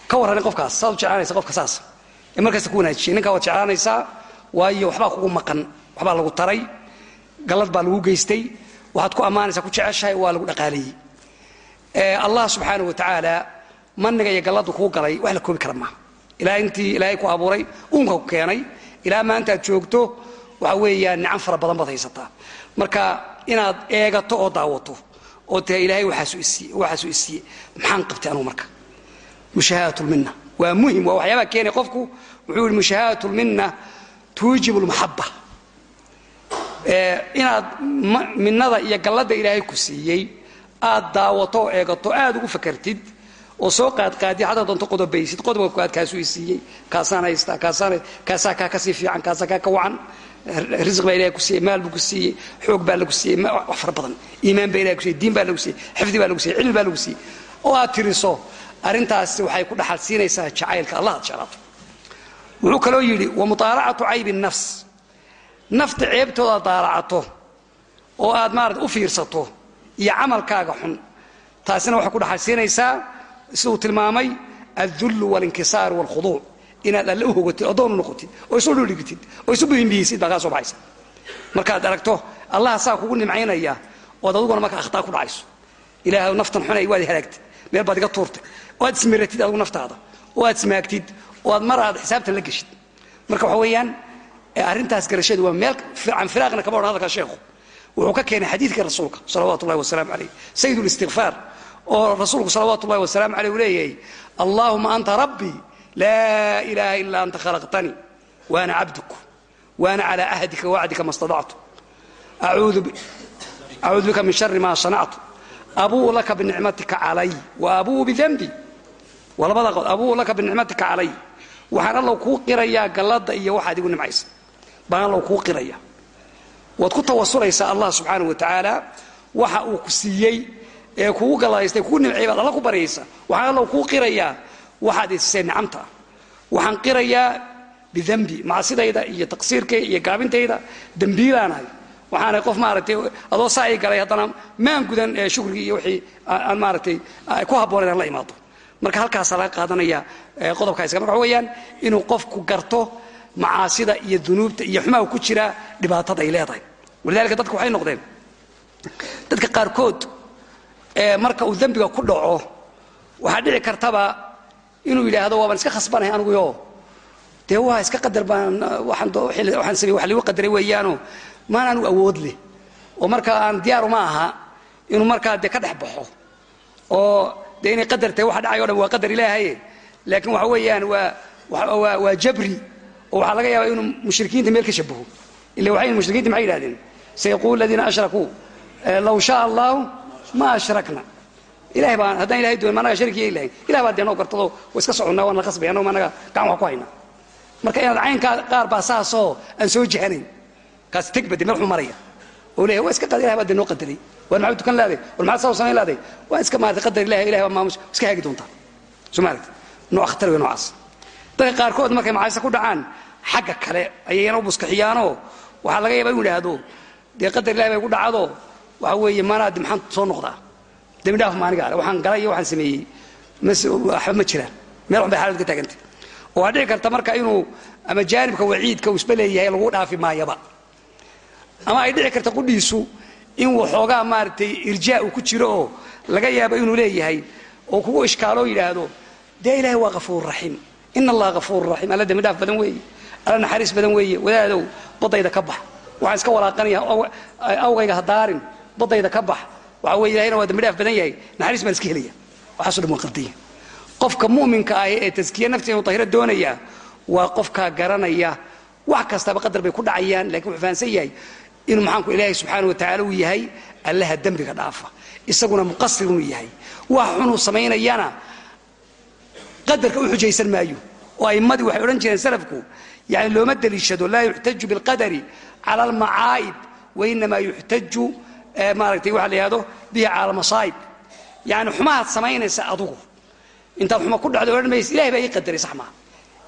Ka warrani qofkaas saad u jeclaanaysa qofka saas. Ee markasta ku wanaajiyay ninkaa waad jeclaanaysaa waayo waxbaa kugu maqan waxbaa lagu taray gallad baa lagu geystay waxaad ku ammaanaysaa ku jeceshahay waa lagu dhaqaaleeyey allah subxaanahu wa tacaala maniga iyo galladdu kuu galay wax la koobi kara maaha ilaa intii ilaahay ku abuuray uunka ku keenay. Ilaa maanta aad joogto waxa weeyaan nicam fara badan baad haysataa. Marka inaad eegato oo daawato oo tahay ilaahay waxaasu isiiye maxaan qabtay anugu marka? Mushahaadatulminna waa muhiim waa waxyaabaha keenay qofku wuxuu yihi mushahaadatulminna tuujibu lmaxaba inaad minnada iyo galladda ilaahay ku siiyey aad daawato oo eegato aad ugu fakartid oo soo qaadqaadi haddaad doonto qodobaysid qodobka koowaad kaasuu i siiyey kaasaan kaasaan kaasaa kaa ka sii fiican kaasaa kaa ka wacan risiq baa ilahay ku siiyey maal buu ku siiyey xoog baa lagu siiyey wax fara badan iimaan baa ilahay ku siiyey diin baa lagu siiyey xifdi baa lagu siiyey cilmi baa lagu siiyey oo aad tiriso arrintaasi waxay ku dhaxal jacaylka allah aad jeclaato wuxuu kaloo yidhi wa mutaalacatu caybi nafs nafta ceebtooda daalacato oo aad maarata u fiirsato iyo camalkaaga xun. Taasina waxay ku dhaxal siinaysaa siduu tilmaamay aldullu walinkisaaru waalkhuduuc inaad alle u hogatid addoon u noqotid oo isu dhudhigtid oo isu bihimbihisid baa kaa soo baxaysa. Markaad aragto allah saa kugu nimcaynaya ood aduguna marka akhtaa ku dhacayso. Ilaahay naftan xunay waad halaagtay meel baad iga tuurtay oo aad ismiratid adigu naftaada oo aad ismaagtid oo aad mar aad xisaabtan la geshid. Marka waxa weeyaan arrintaas garashadu waa meel can firaaqna kama odhan hadalka sheekhu. Wuxuu ka keenay xadiidka rasuulka salawaatu ullahi wasalaamu calayh sayid listikfaar oo rasuulku salawaatu ullahi wasalaamu caleyh uu leeyahay allaahuma anta rabbii laa ilaaha ilaa anta khalaqtanii waana cabduk waana calaa ahdika wacdika ma stadactu acuudu bika min shari ma sanactu abuu laka binicmatika calay wa abuu bidanbi waa labada qod abuu laka binicmatika calay waxaan allow kuu qirayaa galladda iyo waxaad igu nimcaysa baan allow kuu qiraya. Waad ku tawasulaysaa allah subxaanahu wa tacaala waxa uu ku siiyey ee kugu galladaystay kugu nimcay baad alla ku baryaysa waxaan allow kuu qirayaa waxaad isisay nicamta. Waxaan qirayaa bidembi macsidayda iyo taqsiirkayda iyo gaabintayda dembiilaanahay waxaanay qof maaragtay adoo saa ii galay haddana maan gudan shukrigii iyo wixii aan maaragtay ku habboonayd aan la imaado marka halkaasaa laga qaadanaya qodobka isaga marka waxa weeyaan inuu qofku garto macaasida iyo dunuubta iyo xumaha ku jira dhibaatada ay leedahay. Walidalika dadku waxay noqdeen dadka qaarkood marka uu dembiga ku dhaco waxaa dhici kartaba inuu yidhaahdo waabaan iska khasbanahay aniguyo dee waa iska qadar baan waxaan samey wax ligu qadaray weeyaano maan anigu awood leh. Oo marka aan diyaaru ma aha inuu markaa dee ka dhex baxo oo dee inay qadar tahay waxa dhacay o dhan waa qadar ilaahaye. Laakiin waxa weeyaan waa waa jabri oo waxaa laga yaabaa inuu mushrikiinta meel ka shabaho illa waxay mushrikiinta maxay yidhahdeen sayaqulu aladiina ashrakuu law shaa allahu ma ashrakna. Ilahay baan haddaan ilahay doon ma anaga sharkiya ilahay ilahay baa dee noo gartado waa iska soconnaa waan la qasbay annago ma anaga gacan wax ku haynaa marka inaad caynkaa qaar baa saasoo aan soo jehanayn kaasi teg bade meel xuu maraya. Oo leeyahay waa iska qadar ilahay baa dee noo qadaray. Waan maxaa tukan laaday war maxaad saa u samayn laaday waan iska maartay qadar ilahay ilahay baa maamush iska haagi doontaa. Soo maaragta nooc khatar wey noocaas dadka qaarkood markay macaayisa ku dhacaan xagga kale ayayna u buskaxiyaanoo waxaa laga yaabaa inu idhaahdo dee qadar ilahay bay ku dhacdo? Waxa weeye maanaadi maxaan soo noqdaa? Dembi dhaaf waxaan galay iyo waxaan sameeyey. Waxba ma jiraan. Meel xun bay xaalad ka taagantay. Waxaa dhici karta marka inuu ama jaanibka waciidka uu isba leeyahay lagu dhaafi maayaba. Ama ay dhici karta qudhiisu in waxoogaa maaragtay irjaa uu ku jiro oo laga yaabo inuu leeyahay oo kugu ishkaaloo yidhaahdo dee ilaahay waa kafuur raxiim ina allaha kafuur raxiim alla dembi dhaaf badan weeye. Alla naxariis badan weeye. Wadaadow badayda ka bax. Waxaan iska walaaqanaya awgayga ha daarin. Badayda ka bax. Waxa weye ilahayna waa dambi dhaaf badan yahay. Naxariis baan iska helaya waxaaso dhan waa qaldanya qofka mu'minka ahi ee taskiye naftiisa inu tahiro doonaya waa qofkaa garanaya wax kastaba qadar bay ku dhacayaan laakiin wuxuu fahansan yahay inuu maxaanku ilaahay subxaana wa tacala uu yahay allaha dembiga dhaafa. Isaguna muqasir inuu yahay. Wax xunuu samaynayana qadarka u xujaysan maayo. Oo aimmadii waxay odhan jireen salafku yani looma deliishado laa yuxtaju bilqadari cala almacaa'ib wainamaa yuxtaju maaragtay waxa la yihahdo bihi cala almasaa'ib. Yani xumahaad samaynaysa adugu. Intaad xuma ku dhacdo odhan maysa ilahay baa ii qadaray sax maaha.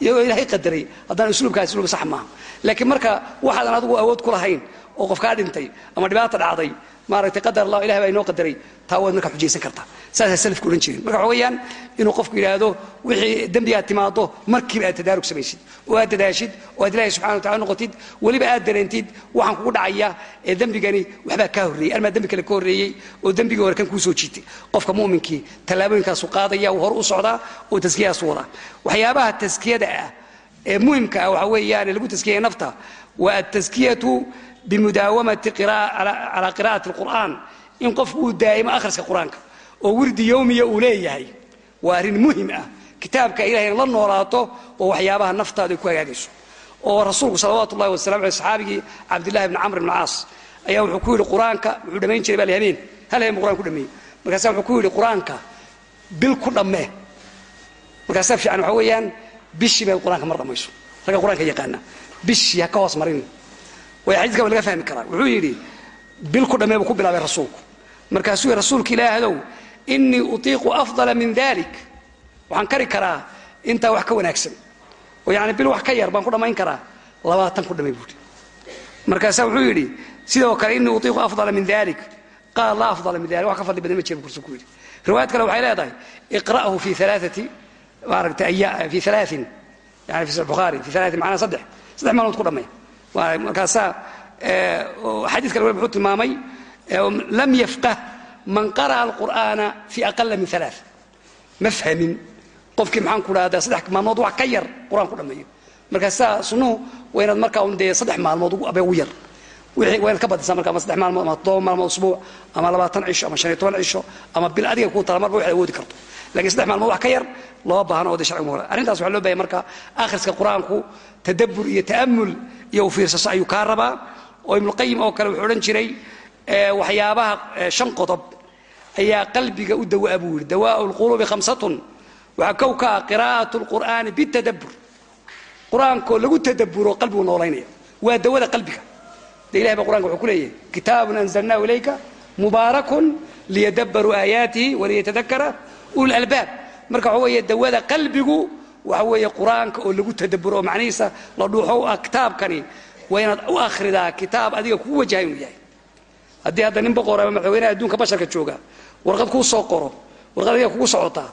Iyagoo ilahay qadaray haddaan usluubkaas usluub sax maaha. Laakiin marka waxaadan adigu awood ku lahayn oo qof kaa dhintay ama dhibaata dhacday maaragtay qadar allah ilahay baa inoo qadaray taa waad markaa xujaysan kartaa. Saasaa salafku odhan jirin. Marka waxa weeyaan inuu qofku yidhaahdo wixii dembigaad timaado markiiba aad tadaarug samaysid. Oo aad dadaashid oo aad ilahay subxana watacala noqotid weliba aad dareentid waxaan kugu dhacaya ee dembigani waxbaa kaa horreeyey. Armaa dembi kale ka horreeyey oo dembigii hore kan kuu soo jiitay. Qofka mu'minkii tallaabooyinkaasu qaadaya uu hore u socdaa oo taskiyadaasu wadaa. Waxyaabaha taskiyada ah ee muhimka ah waxa weeyaan lagu taskiyaya nafta waa ataskiyatu bimudaawamati calaa qira'ati alqur'aan in qofku uu daa'imo akhriska qur'aanka oo wirdi yowmiya uu leeyahay waa arrin muhiim ah kitaabka ilahayna la noolaato oo waxyaabaha naftaada ku hagaagayso oo rasuulku salawaatu ullahi wasalam aleh saxaabigii cabdillahi bni camr ibn caas ayaa wuxuu ku yidhi qur'aanka wuxuu dhammayn jiray bal hal habeen buu quraan ku dhameeyey markaasaa wuxuu ku yidhi qur'aanka bil ku dhammee markaasaa fiican waxa weeyaan bishii bay qur'aanka mar ragga qur'aanka yaqaana bishii ha ka hoos marin way xadiiska waa laga fahmi karaa. Wuxuu yidhi bil ku dhammee buu ku bilaabay rasuulku. Markaasuu yidhi rasuulka ilaahdow innii utiiqu afdala min dalik waxaan kari karaa intaa wax ka wanaagsan. Oo yani bil wax ka yar baan ku dhammayn karaa. Labaatan ku dhammay buuhi markaasaa wuxuu yidhi sidoo kale innii utiiqu afdala min dalik qaal laa afdala min dalik wax ka fadli badan ma jira buu rasuulku yidhi. Riwaayad kale waxay leedahay iqra'hu fi alaaati maaragtay aya fi alaain yani fi bukhaari fi alaain macnaa saddex saddex maalmood ku dhammay markaasaa xadiis kale wuxuu tilmaamay lam yafqah man qara'a alqur'aana fi aqala min alaa ma fahmin. Qofkii maxaan ku dhahdaa saddex maalmood wax ka yar qur'aan ku dhammeeyo. Markaasaa sunnuhu waa inaad markaa un dee saddex maalmood abe ugu yar. Wixii waa inaad ka badisaa marka ama saddex maalmood ama toddoba maalmood usbuuc ama labaatan cisho ama shan iyo toban cisho ama bil adiga kuu tala marba waxaad awoodi karto. Lakiin saddex maalmood wax ka yar loo baahno oo dee sharcigu maqla arrintaas waxaa loo bahaya marka akhriska qur'aanku tadabbur iyo ta'amul iyo u fiirsasho ayuu kaa rabaa. Oo ibnuqayim oo kale wuxuu odhan jiray waxyaabaha shan qodob ayaa qalbiga u dawaa buu yidhi. Dawaa'u lquluubi khamsatun. Waxaa kow ka ah qiraa'atu lqur'aani bitadabbur. Qur'aankoo lagu tadabburo qalbigu noolaynaya. Waa dawada qalbiga. De ilahay baa qur'anka wuxuu ku leeyahay kitaabun anzalnahu ilayka mubaarakun liyadabbaruu aayaatihi waliyatadakara uli albaab marka waxa weeye dawada qalbigu waxa weeye qur'aanka oo lagu tadabburo macnihiisa la dhuuxo ah kitaabkani. Waa u akhridaa kitaab adiga kugu wajahay inuu yahay. Haddii hadda nin boqor ama adduunka basharka jooga warqad kuu soo qoro warqad adiga kugu socotaa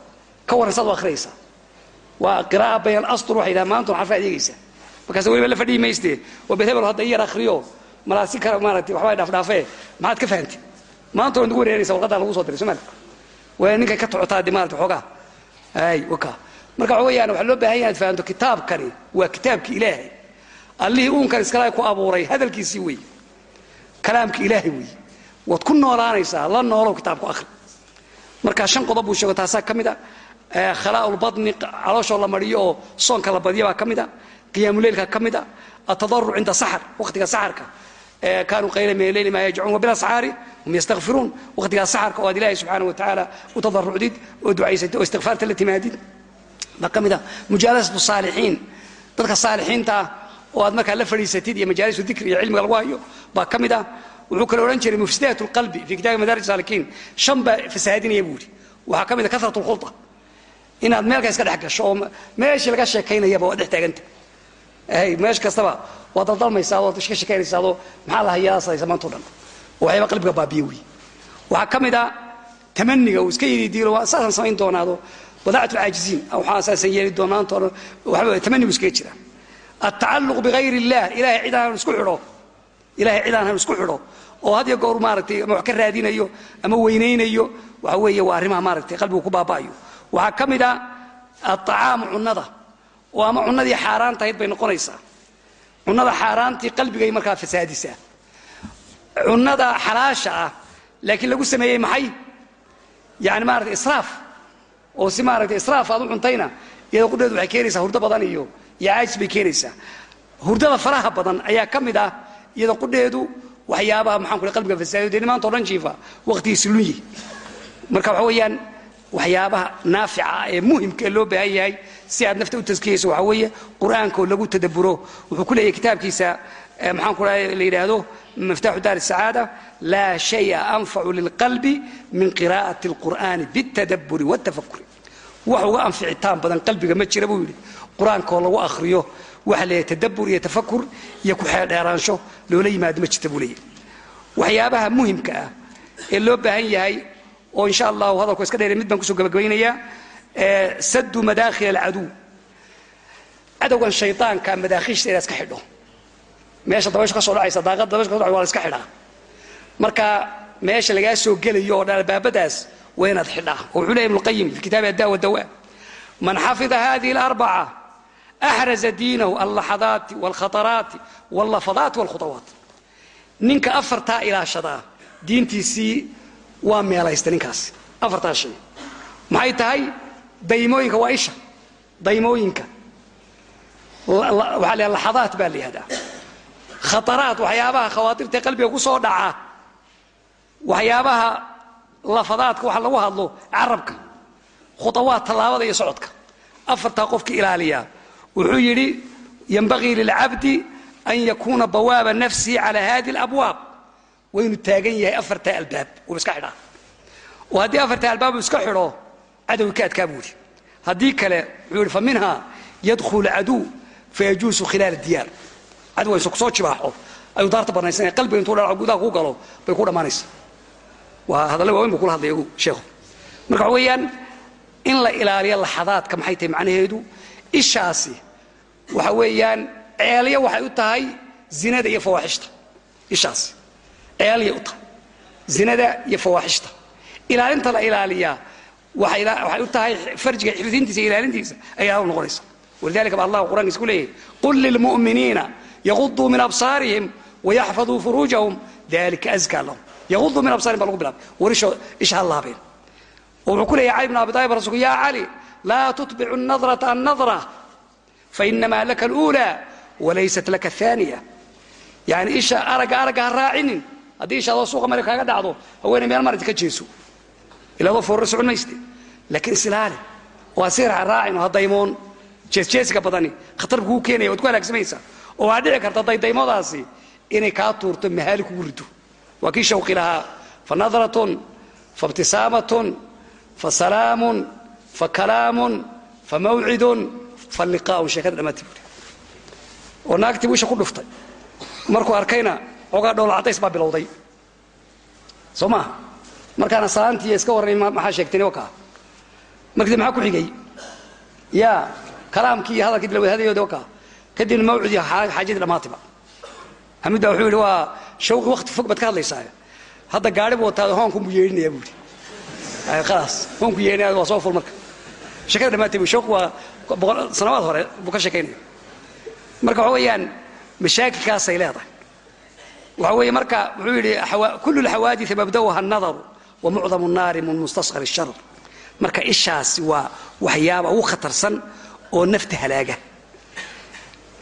ka warran saad u akhriyaysaa waa qiraa'a bayan astur waxay yidhaha maantun xarfa adeegaysa markaas weliba la fadhiyi mayste waa bed hadda iyar akhriyo malaasi kara maaragtay waxbaa dhaafdhaafee maxaad ka fahantay maanta waad ugu wareeraysa warqaddaa lagu soo diray soo maali waa ninkay ka tocotaa de maarata xoogaa marka waxa weeyaan waxaa loo baahan yahay inaad fahanto kitaabkani waa kitaabki ilaahay. Allihii uunkan iskala ku abuuray hadalkiisii weeye kalaamki ilaahay weeye waad ku noolaanaysaa la noolow kitaabku akhri. Marka shan qodob buu sheego taasaa ka mid a. Khalaa'ulbadni calooshoo la mariyo oo soonka la badiya baa ka mid a. Qiyaamuleylka ka mid a. Atadaruc cinda saxar waqtiga saxarka kaanuu qayla min alleyli maa yajcuun wabilasxaari hum yastakfiruun waqtigaa saxarka oo aad ilaahay subxaana wa tacaala u tadarucdid oo ducaysatid oo istikfaarta la timaadid. Baa ka mid a mujaalasatu saalixiin. Dadka saalixiinta ah oo aad markaa la fadhiisatid iyo majaalisu dikri iyo cilmiga lagu hayo baa ka mid ah wuxuu kale odhan jiray mufsidaat lqalbi fi kitabi madaarij saalikiin shan baa fasahaadinaya buu yidhi. Waxaa ka mid a kasrat lkhulta inaad meelka iska dhex gasho oo meeshii laga sheekaynayaba waad dhex taaganta meesh kastaba. Waad daldalmaysaa ood iska sheekaynaysaadoo maxaa la hayaa sadaysa maanta o dhan? Waxyaaba qalbiga baabiye wey. Waxaa ka mid a tamaniga uu iska yidhi diilo waa saasaan samayn doonaado. Wadaacat lcaajiziin waxaa saasaan yeeli doonaan waxba tamanigu iskaga jira. Altacalluq bigayr illah ilahay cid isku xidho. Ilahay cid isku xidho. Oo had iyo goor maaragtay ama wax ka raadinayo ama weynaynayo waxa weeye waa arrimaha maaragtay qalbigu ku baaba'ayo. Waxaa ka mid a aطacaamu cunnada oo ama cunnadii xaaraan tahayd bay noqonaysaa. Cunnada xaaraantii qalbigay markaa fasaadisaa cunnada xalaasha ah laakiin lagu sameeyey maxay? Yani maarata israaf. Oo si maaragtay israaf aad u cuntayna iyadoo qudheedu waxay keenaysaa hurdo badan iyo iyo caajis bay keenaysaa. Hurdada faraha badan ayaa ka mid ah iyadoo qudheedu waxyaabaha maxaan ku qalbiga fasaadiyo dee maanta o dhan jiifa waqtigiisi lunyi marka waxa weeyaan waxyaabaha naafica ah ee muhimkae loo baahan yahay si aad nafta u taskiyayso waxaa weeye qur'aanko lagu tadaburo wuxuu ku leeyahay kitaabkiisa eh, maxaan ku la yidhaahdo miftaaxu daar sacaada laa shaya anfacu lilqalbi min qiraa'ati alqur'aani biاtadaburi wاtafakuri wax uga anficitaan badan qalbiga ma jira buu yidhi. Qur'aankoo lagu akhriyo waxa leeyahay tadabur iyo tafakur iyo ku-xeeldheeraansho loola yimaado ma jirta buu leeyahay. Waxyaabaha muhimka ah ee loo baahan yahay oo insha allahu hadalku iska dheere mid baan ku soo gabagabaynayaa sadu madaakhil alcaduw cadowgan shaydaanka madaakhiishta inaad iska xidho. Meesha dabayshu ka soo dhacaysa daaqada dabayshu ka so dhacay waa la iska xidhaa marka meesha lagaa soo gelayo oo dhan albaabadaas waa inaad xidhaa wuxuu leeyahy ibnuqayim fi kitaabi adda wadawa man xafida hadihi alarbaca axraza diinahu allaxadaati walkhataraati wallafadaati walkhudawaat ninka afartaa ilaashadaa diintiisii waa meelaysta ninkaasi afartaa shay maxay tahay? Daymooyinka waa isha. Daymooyinka. Waxaa la laxadaat baa la khataraat waxyaabaha khawaatirta qalbiga ku soo dhaca waxyaabaha lafadaadka waxa lagu hadlo carabka khudawaad tallaabada iyo socodka. Afartaa qofka ilaaliyaa wuxuu yidhi yanbagii lilcabdi an yakuuna bawaaba nafsihi calaa hadi alabwaab waynu taagan yahay afartaa albaab uu iska xidhaa. Oo haddii afartaa albaab uu iska xidho cadowgi ka adkaa buuri haddii kale wuxuu yidhi fa minha yadkhulu caduw fayajuusu khilaal diyaar. Cadow aysu ku soo jibaaxo. Ayuu daarta banaysanaya qalbiga intuu dhaaco gudaha ku galo bay ku dhammaanaysa. Waa hadalle waaweyn buu kula hadlaya ogu sheekhu. Marka waxa weeyaan in la ilaaliyo laxadaadka maxay tahay macnaheedu? Ishaasi waxa weeyaan ceelya waxay u tahay zinada iyo fawaaxishta ishaasi ceelya u tahay zinada iyo fawaaxishta ilaalinta la ilaaliyaa waxay u tahay farjiga xifdintiisa ilaalintiisa ayay hawl noqonaysa. Walidalika baa allah qur'ankiisa ku leeyahay qul lilmu'miniina yaquduu min absaarihim wayaxfaduu furuujahum. Dalika askaa lahum. Yaquduu min absaarihim baa lagu bilaabay. Warisho isha ha wuxuu ku leeyahay cali bin abi taalib rasuulku yaa cali laa tutbicu annadrata annadra fainamaa laka aluulaa walaysat laka aaniya yani isha aragga aragga ha raacinin haddii isha adoo suuqa mari kaaga dhacdo haweeney meel marinta ka jeeso. Ilaadoo foorra socon mayste. Laakiin isilaali oo asiir ha raacin oo ha jeesjeesiga badani khatar kuu keenaya waad ku halaagsamaysaa oo waxaa dhici karta daydaymodaasi inay kaa tuurto mahaali kugu rido. Waa kii shawqi lahaa. Fa nadratun fa ibtisaamatun fa salaamun fa kalaamun fa mawcidun fa liqaa'un. Sheekada dhammaantii buuri oo naagtii buu isha ku dhuftay. Markuu arkayna xoogaa dhowla cadays baa bilowday. Soo maaha markaana salaantii iska warramay maxaa sheegtay wakaa markii maxaa ku xigay? Ya kalaamkii iyo hadalkii dilawadahadeyoda ka? Kadibna mawcud iyo xaajadii dhammaatiba xamid baa wuxuu yidhi waa shawqi wakti fog baad ka hadlaysaa hadda gaari buu wataada hoonkunbuu yeedhinayaa buu yidhi. Khalaas. Hoonku yeedhinaya waa soo ful marka. Sheekada dhammaatay bu shawqi waa sanawaad hore buu ka sheekaynaya. Marka waxa weeyaan mashaakilkaasay leedahay waxa weeye marka wuxuu yidhi kulu lxawaadii mabda'uha anadaru wa mucdamu naari min mustasqar shar marka ishaasi waa waxyaaba ugu khatarsan oo nafta halaaga.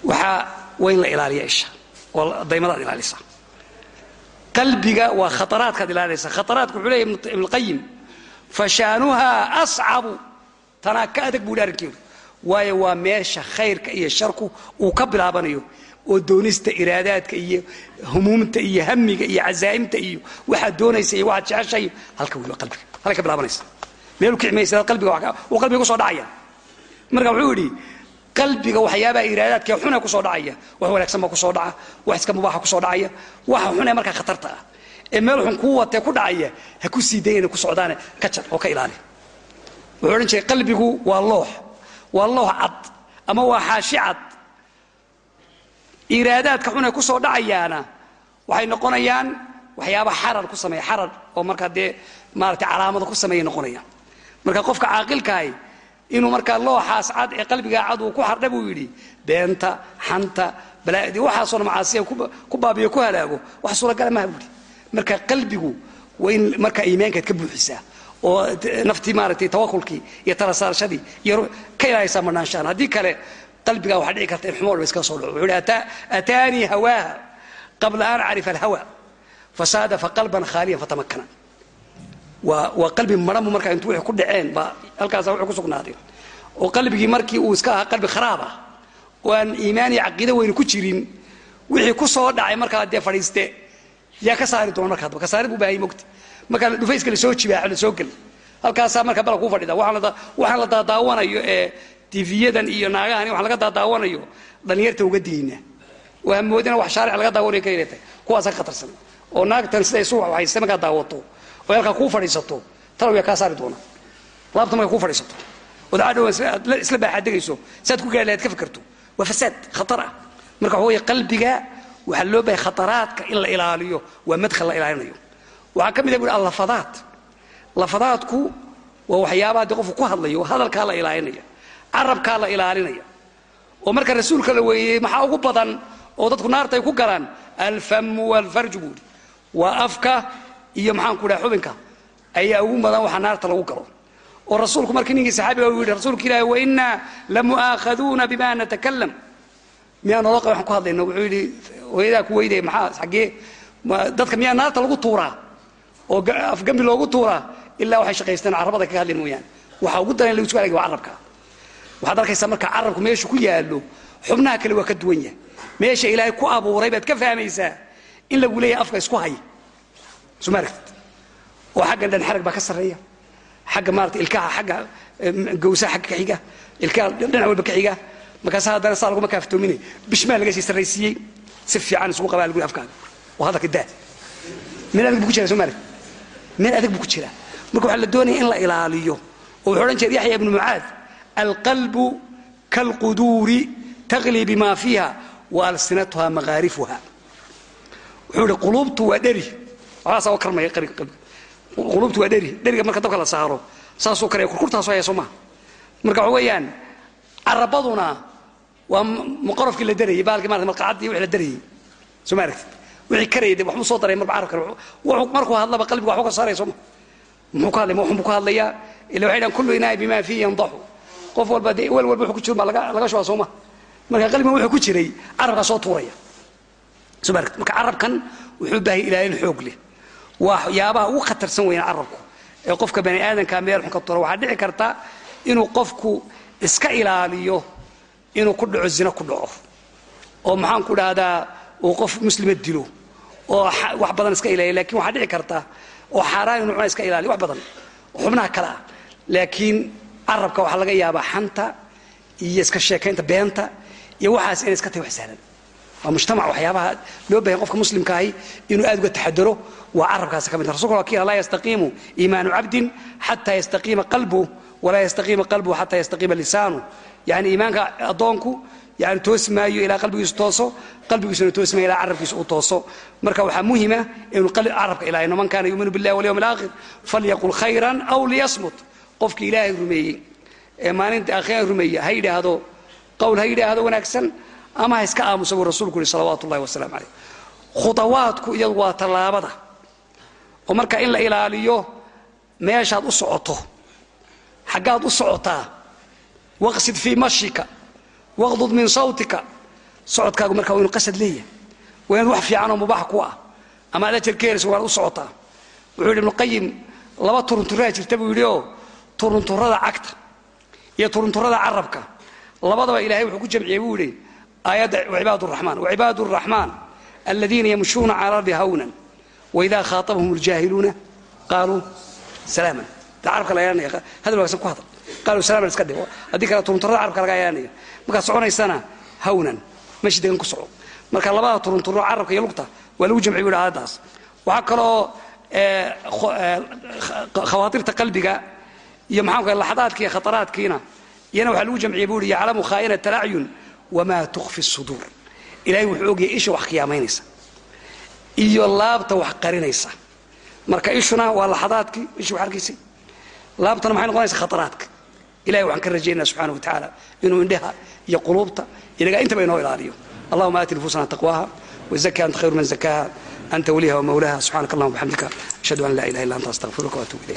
Waxaa waa la ilaaliya isha oo daymadaad ilaalisa. Qalbiga waa khataraadkaad ilaalinaysa. Khataraadka wuxuu leeya ibnulqayim fashaanuhaa ascabu tanaa ka adag buu yidhi arrinkeedu waayo waa meesha khayrka iyo sharku uu ka bilaabanayo oo doonista iraadaadka iyo humuumta iyo hamiga iyo cazaa'imta iyo waxaad doonaysa iyo waxaad jeceshahay halka weliba qalbiga halkay ka bilaabanaysa. Meel u kici maysa qalbiga uu qalbiga ku soo dhacaya. Marka wuxuu yidhi qalbiga waxyaabaha iraadaadka xune ku soo dhacaya. Wax wanaagsan baa ku soo dhaca. Wax iska mubaaxa ku soo dhacaya. Waxa xune markaa khatarta ah. Ee meel xun kuu watee ku dhacaya ha ku sii dayana ku socdaane ka jar oo ka ilaali. Wuxuu odhan jiray qalbigu waa loox. Waa loox cad ama waa xaashi cad iraadaadka xune ku soo dhacayaana waxay noqonayaan waxyaaba xarar ku sameeya xarar oo markaa dee maaragtay calaamado ku sameeyay noqonayaan. Marka qofka caaqilkaahi inuu markaa looxaas cad ee qalbigaa cad uu ku xardha buu yidhi beenta xanta balaa'dii waxaasoo macaasiya ku baabiyo ku halaago wax suuragala maha buuhi marka qalbigu waa in markaa iimaankaad ka buuxisaa oo naftii maaragtay tawakulkii iyo talasaarashadii iyo ka ilaalaysaa madhaanshaan haddii kale qalbigaa waxaa dhici karta in xumo walba iskaga soo dhaco wuxuu yidhi ataanii hawaaha qabla an acrifa alhawa. Fasaadafa qalban khaaliyan fatamakana waa qalbi maranbu markaa intu wixii ku dhaceen baa halkaasa wuxuu ku sugnaaday. Oo qalbigii markii uu iska ahaa qalbi kharaab ah oo aan iimaan iyo caqiido weyni ku jirin. Wixii ku soo dhacay markaa dee fadhiiste yaa ka saari doona markaa daba ka saarid buu baahayay mogta markaa dhufayska la soo jibaaxo la soo geli halkaasaa marka bala kuu fadhida waxaan la daadaawanayo ee tifiyadan iyo naagahan waxaan laga daadaawanayo dhallinyarta uga digayna waa moodina wax shaaric laga daawanayo ka yeelata kuwaasa khatarsan. Oo naagtan siday isu hayste markaa daawato oo halkaa kuu fadhiisato talow yaa kaa saari doona laabta markaa kuu fadhiisato. Ood cadhow isla baaxaadegayso saad ku gaari ka fikirto waa fasaad khatar ah marka waxa weeye qalbiga waxaa loo bahay khataraadka in la ilaaliyo waa madkhal la ilaalinayo. Waxaa ka mid ah buhi allafadaad lafadaadku waa waxyaabaha dee qofku ku hadlayo hadalkaa la ilaalinaya carabkaa la ilaalinaya. Oo marka rasuulka la weeyey maxaa ugu badan oo dadku naarta ay ku galaan alfamu walfarju buuhi waa afka iyo maxaanku dhaha xubinka. Ayaa ugu badan waxaa naarta lagu galo. Oo rasuulku markii ninkii saxaabiga uu yidhi rasuulka ilaahi wainaa lamu'aakhaduuna bima natakalam miyaa qaba waxaan ku hadlayno? Wuxuu yidhi hooyadaa ku weyday maxaa xaggee? Dadka miyaa naarta lagu tuuraa? Oo afgambi loogu tuuraa? Ilaa waxay shaqaysteen carrabada kaga hadleen mooyaane waxa ugu daran lagu isku alagay waa carrabka waxaad arkaysaa marka carrabku meeshu ku yaallo xubnaha kale waa ka duwan yahay. Meesha ilaahay ku abuuray baad ka fahmaysaa in lagu leeyahay afka isku hay. Soo ma aragtid oo xaggan dhan xarag baa ka sarreeya. Xagga maarata ilkaha xagga gawsaha xagga ka xiga. Ilkaha dhinac walba ka xiga. Markaasa haddana saa laguma kaaftoominay bishmaa laga sii sarraysiiyey? Si fiican isugu qabaa lagu afkaaga. Oo hadalka daa meel adag buu ku jira soo ma aragtid meel adag buu ku jiraa marka waxaa la doonaya in la ilaaliyo. Oo wuxuu odhan jiray yaxya ibnu mucaad alqalbu kalquduuri taqli bima fiiha wa alsinatuha maqaarifuha wuxuu ihi quluubtu waa dheri waxbaasaa oo karmaya quluubtu waa dheri dheriga marka dabka la saaro saasuu karaya kurkurtaasoo haya soo maha marka waxa weeyaan carabaduna waa maqorofkii la darayay baalkii maarata malqacaddii wixii la darayay soo ma aragtid wixii karayay dee waxbuu soo daray marba carabkan wuxuu markuu hadlaba qalbiga waxbuu ka saaraya soo ma muxuu ka hadlaya ma waxun buu ka hadlayaa ila waxay dhahan kullu inaa'i bima fiihi yandaxu qof walba dee weel walba ku jiro baa laga shubaa soo ma marka qalbiga wuxuu ku jiray carabkaa soo tuuraya. Soo ma marka carabkan wuxuu baahay ilaalin xoog leh. Waa waxyaabaha ugu khatarsan weeyaan carabku. Ee qofka bani aadamka meel xun ka tuura waxaa dhici karta inuu qofku iska ilaaliyo inuu ku dhaco zina ku dhaco. Oo maxaan ku dhahdaa uu qof muslima dilo oo wax badan iska ilaaliya laakiin waxaa dhici karta oo xaaraan inuu cuna iska ilaaliyo wax badan oo xubnaha kale ah. Laakiin carabka waxaa laga yaabaa xanta iyo iska sheekaynta beenta iyo waxaas inay iska tahay wax sahlan waa mujtamac waxyaabaha loo baahan qofka muslimkaahi inuu aad uga taxadaro waa carabkaasi ka mid rasulka waa kiila laa yastaqiimu iimaanu cabdin xataa yastaqiima qalbu walaa yastaqiima qalbuhu xataa yastaqiima lisaanu yani iimaanka addoonku yani toosi maayo ilaa qalbigiisu tooso qalbigiisuna toosi maayo ilaa carabkiisu uu tooso. Marka waxaa muhima inuu carabka ilaahayno man kaana yuuminu billahi walyawmi alaakhir falyaqul khayran aw liyasmut qofkii ilaahay rumeeyey ee maalinta aakhira rumeeya ha yidhaahdo qowl ha yidhaahdo wanaagsan ama ha iska aamusa buu rasuulku yihi salawaatu ullahi wasalaamu calayh. Khudawaadku iyadu waa tallaabada. Oo marka in la ilaaliyo meeshaad u socoto xaggaad u socotaa waqsid fii mashika waqdud min sawtika socodkaagu marka waa inu qasad leeyahay. Waa inaad wax fiican oo mubaax ku ah ama ad ajar ka helayso waanaad u socotaa. Wuxuu yidhi ibnuqayim laba turunturaa jirta buu yidhi oo turunturada cagta iyo turunturada carabka. Labadaba ilahay wuxuu ku jamciyey buu yidhi aayadda cibaad raxmaan wacibaadu raxmaan aladiina yamshuuna cala ardi hawnan waidaa khaatabahum ljaahiluuna qaaluu salaaman. Da carabka laga yeelanaya hadal wanaagsan ku hadal. Qaaluu salaaman iska dhigo. Haddii kale turunturada carabka laga yeelanaya markaad soconaysana hawnan meshi degan ku soco. Marka labada turunturo carabka iyo lugta waa lagu jamciy bu yidhi aayaddaas. Waxaa kaloo khawaatirta qalbiga iyo maxaanku laxadaadki iyo khataraadkiina. Iyana waxaa lagu jamciyey buu yidhi yaclamu khaa'inat alacyun wamaa tukfi suduur. Ilahay wuxuu ogyahay isha wax khiyaamaynaysa iyo laabta wax qarinaysa. Marka ishuna waa laxadaadkii ishii wax arkaysay laabtana maxay noqonaysa khataraadka? Ilahay waxaan ka rajaynaa subxana wa tacaala inuu indhaha iyo quluubta inagaa intaba inoo ilaaliyo. Allahuma aati nufusana taqwaha wazaki anta khayru man zakaha anta waliha wamawlaha subxanaka allahuma bxamdika ashhadu an laa ilaha illa anta astaqfiruka waatubu ilayk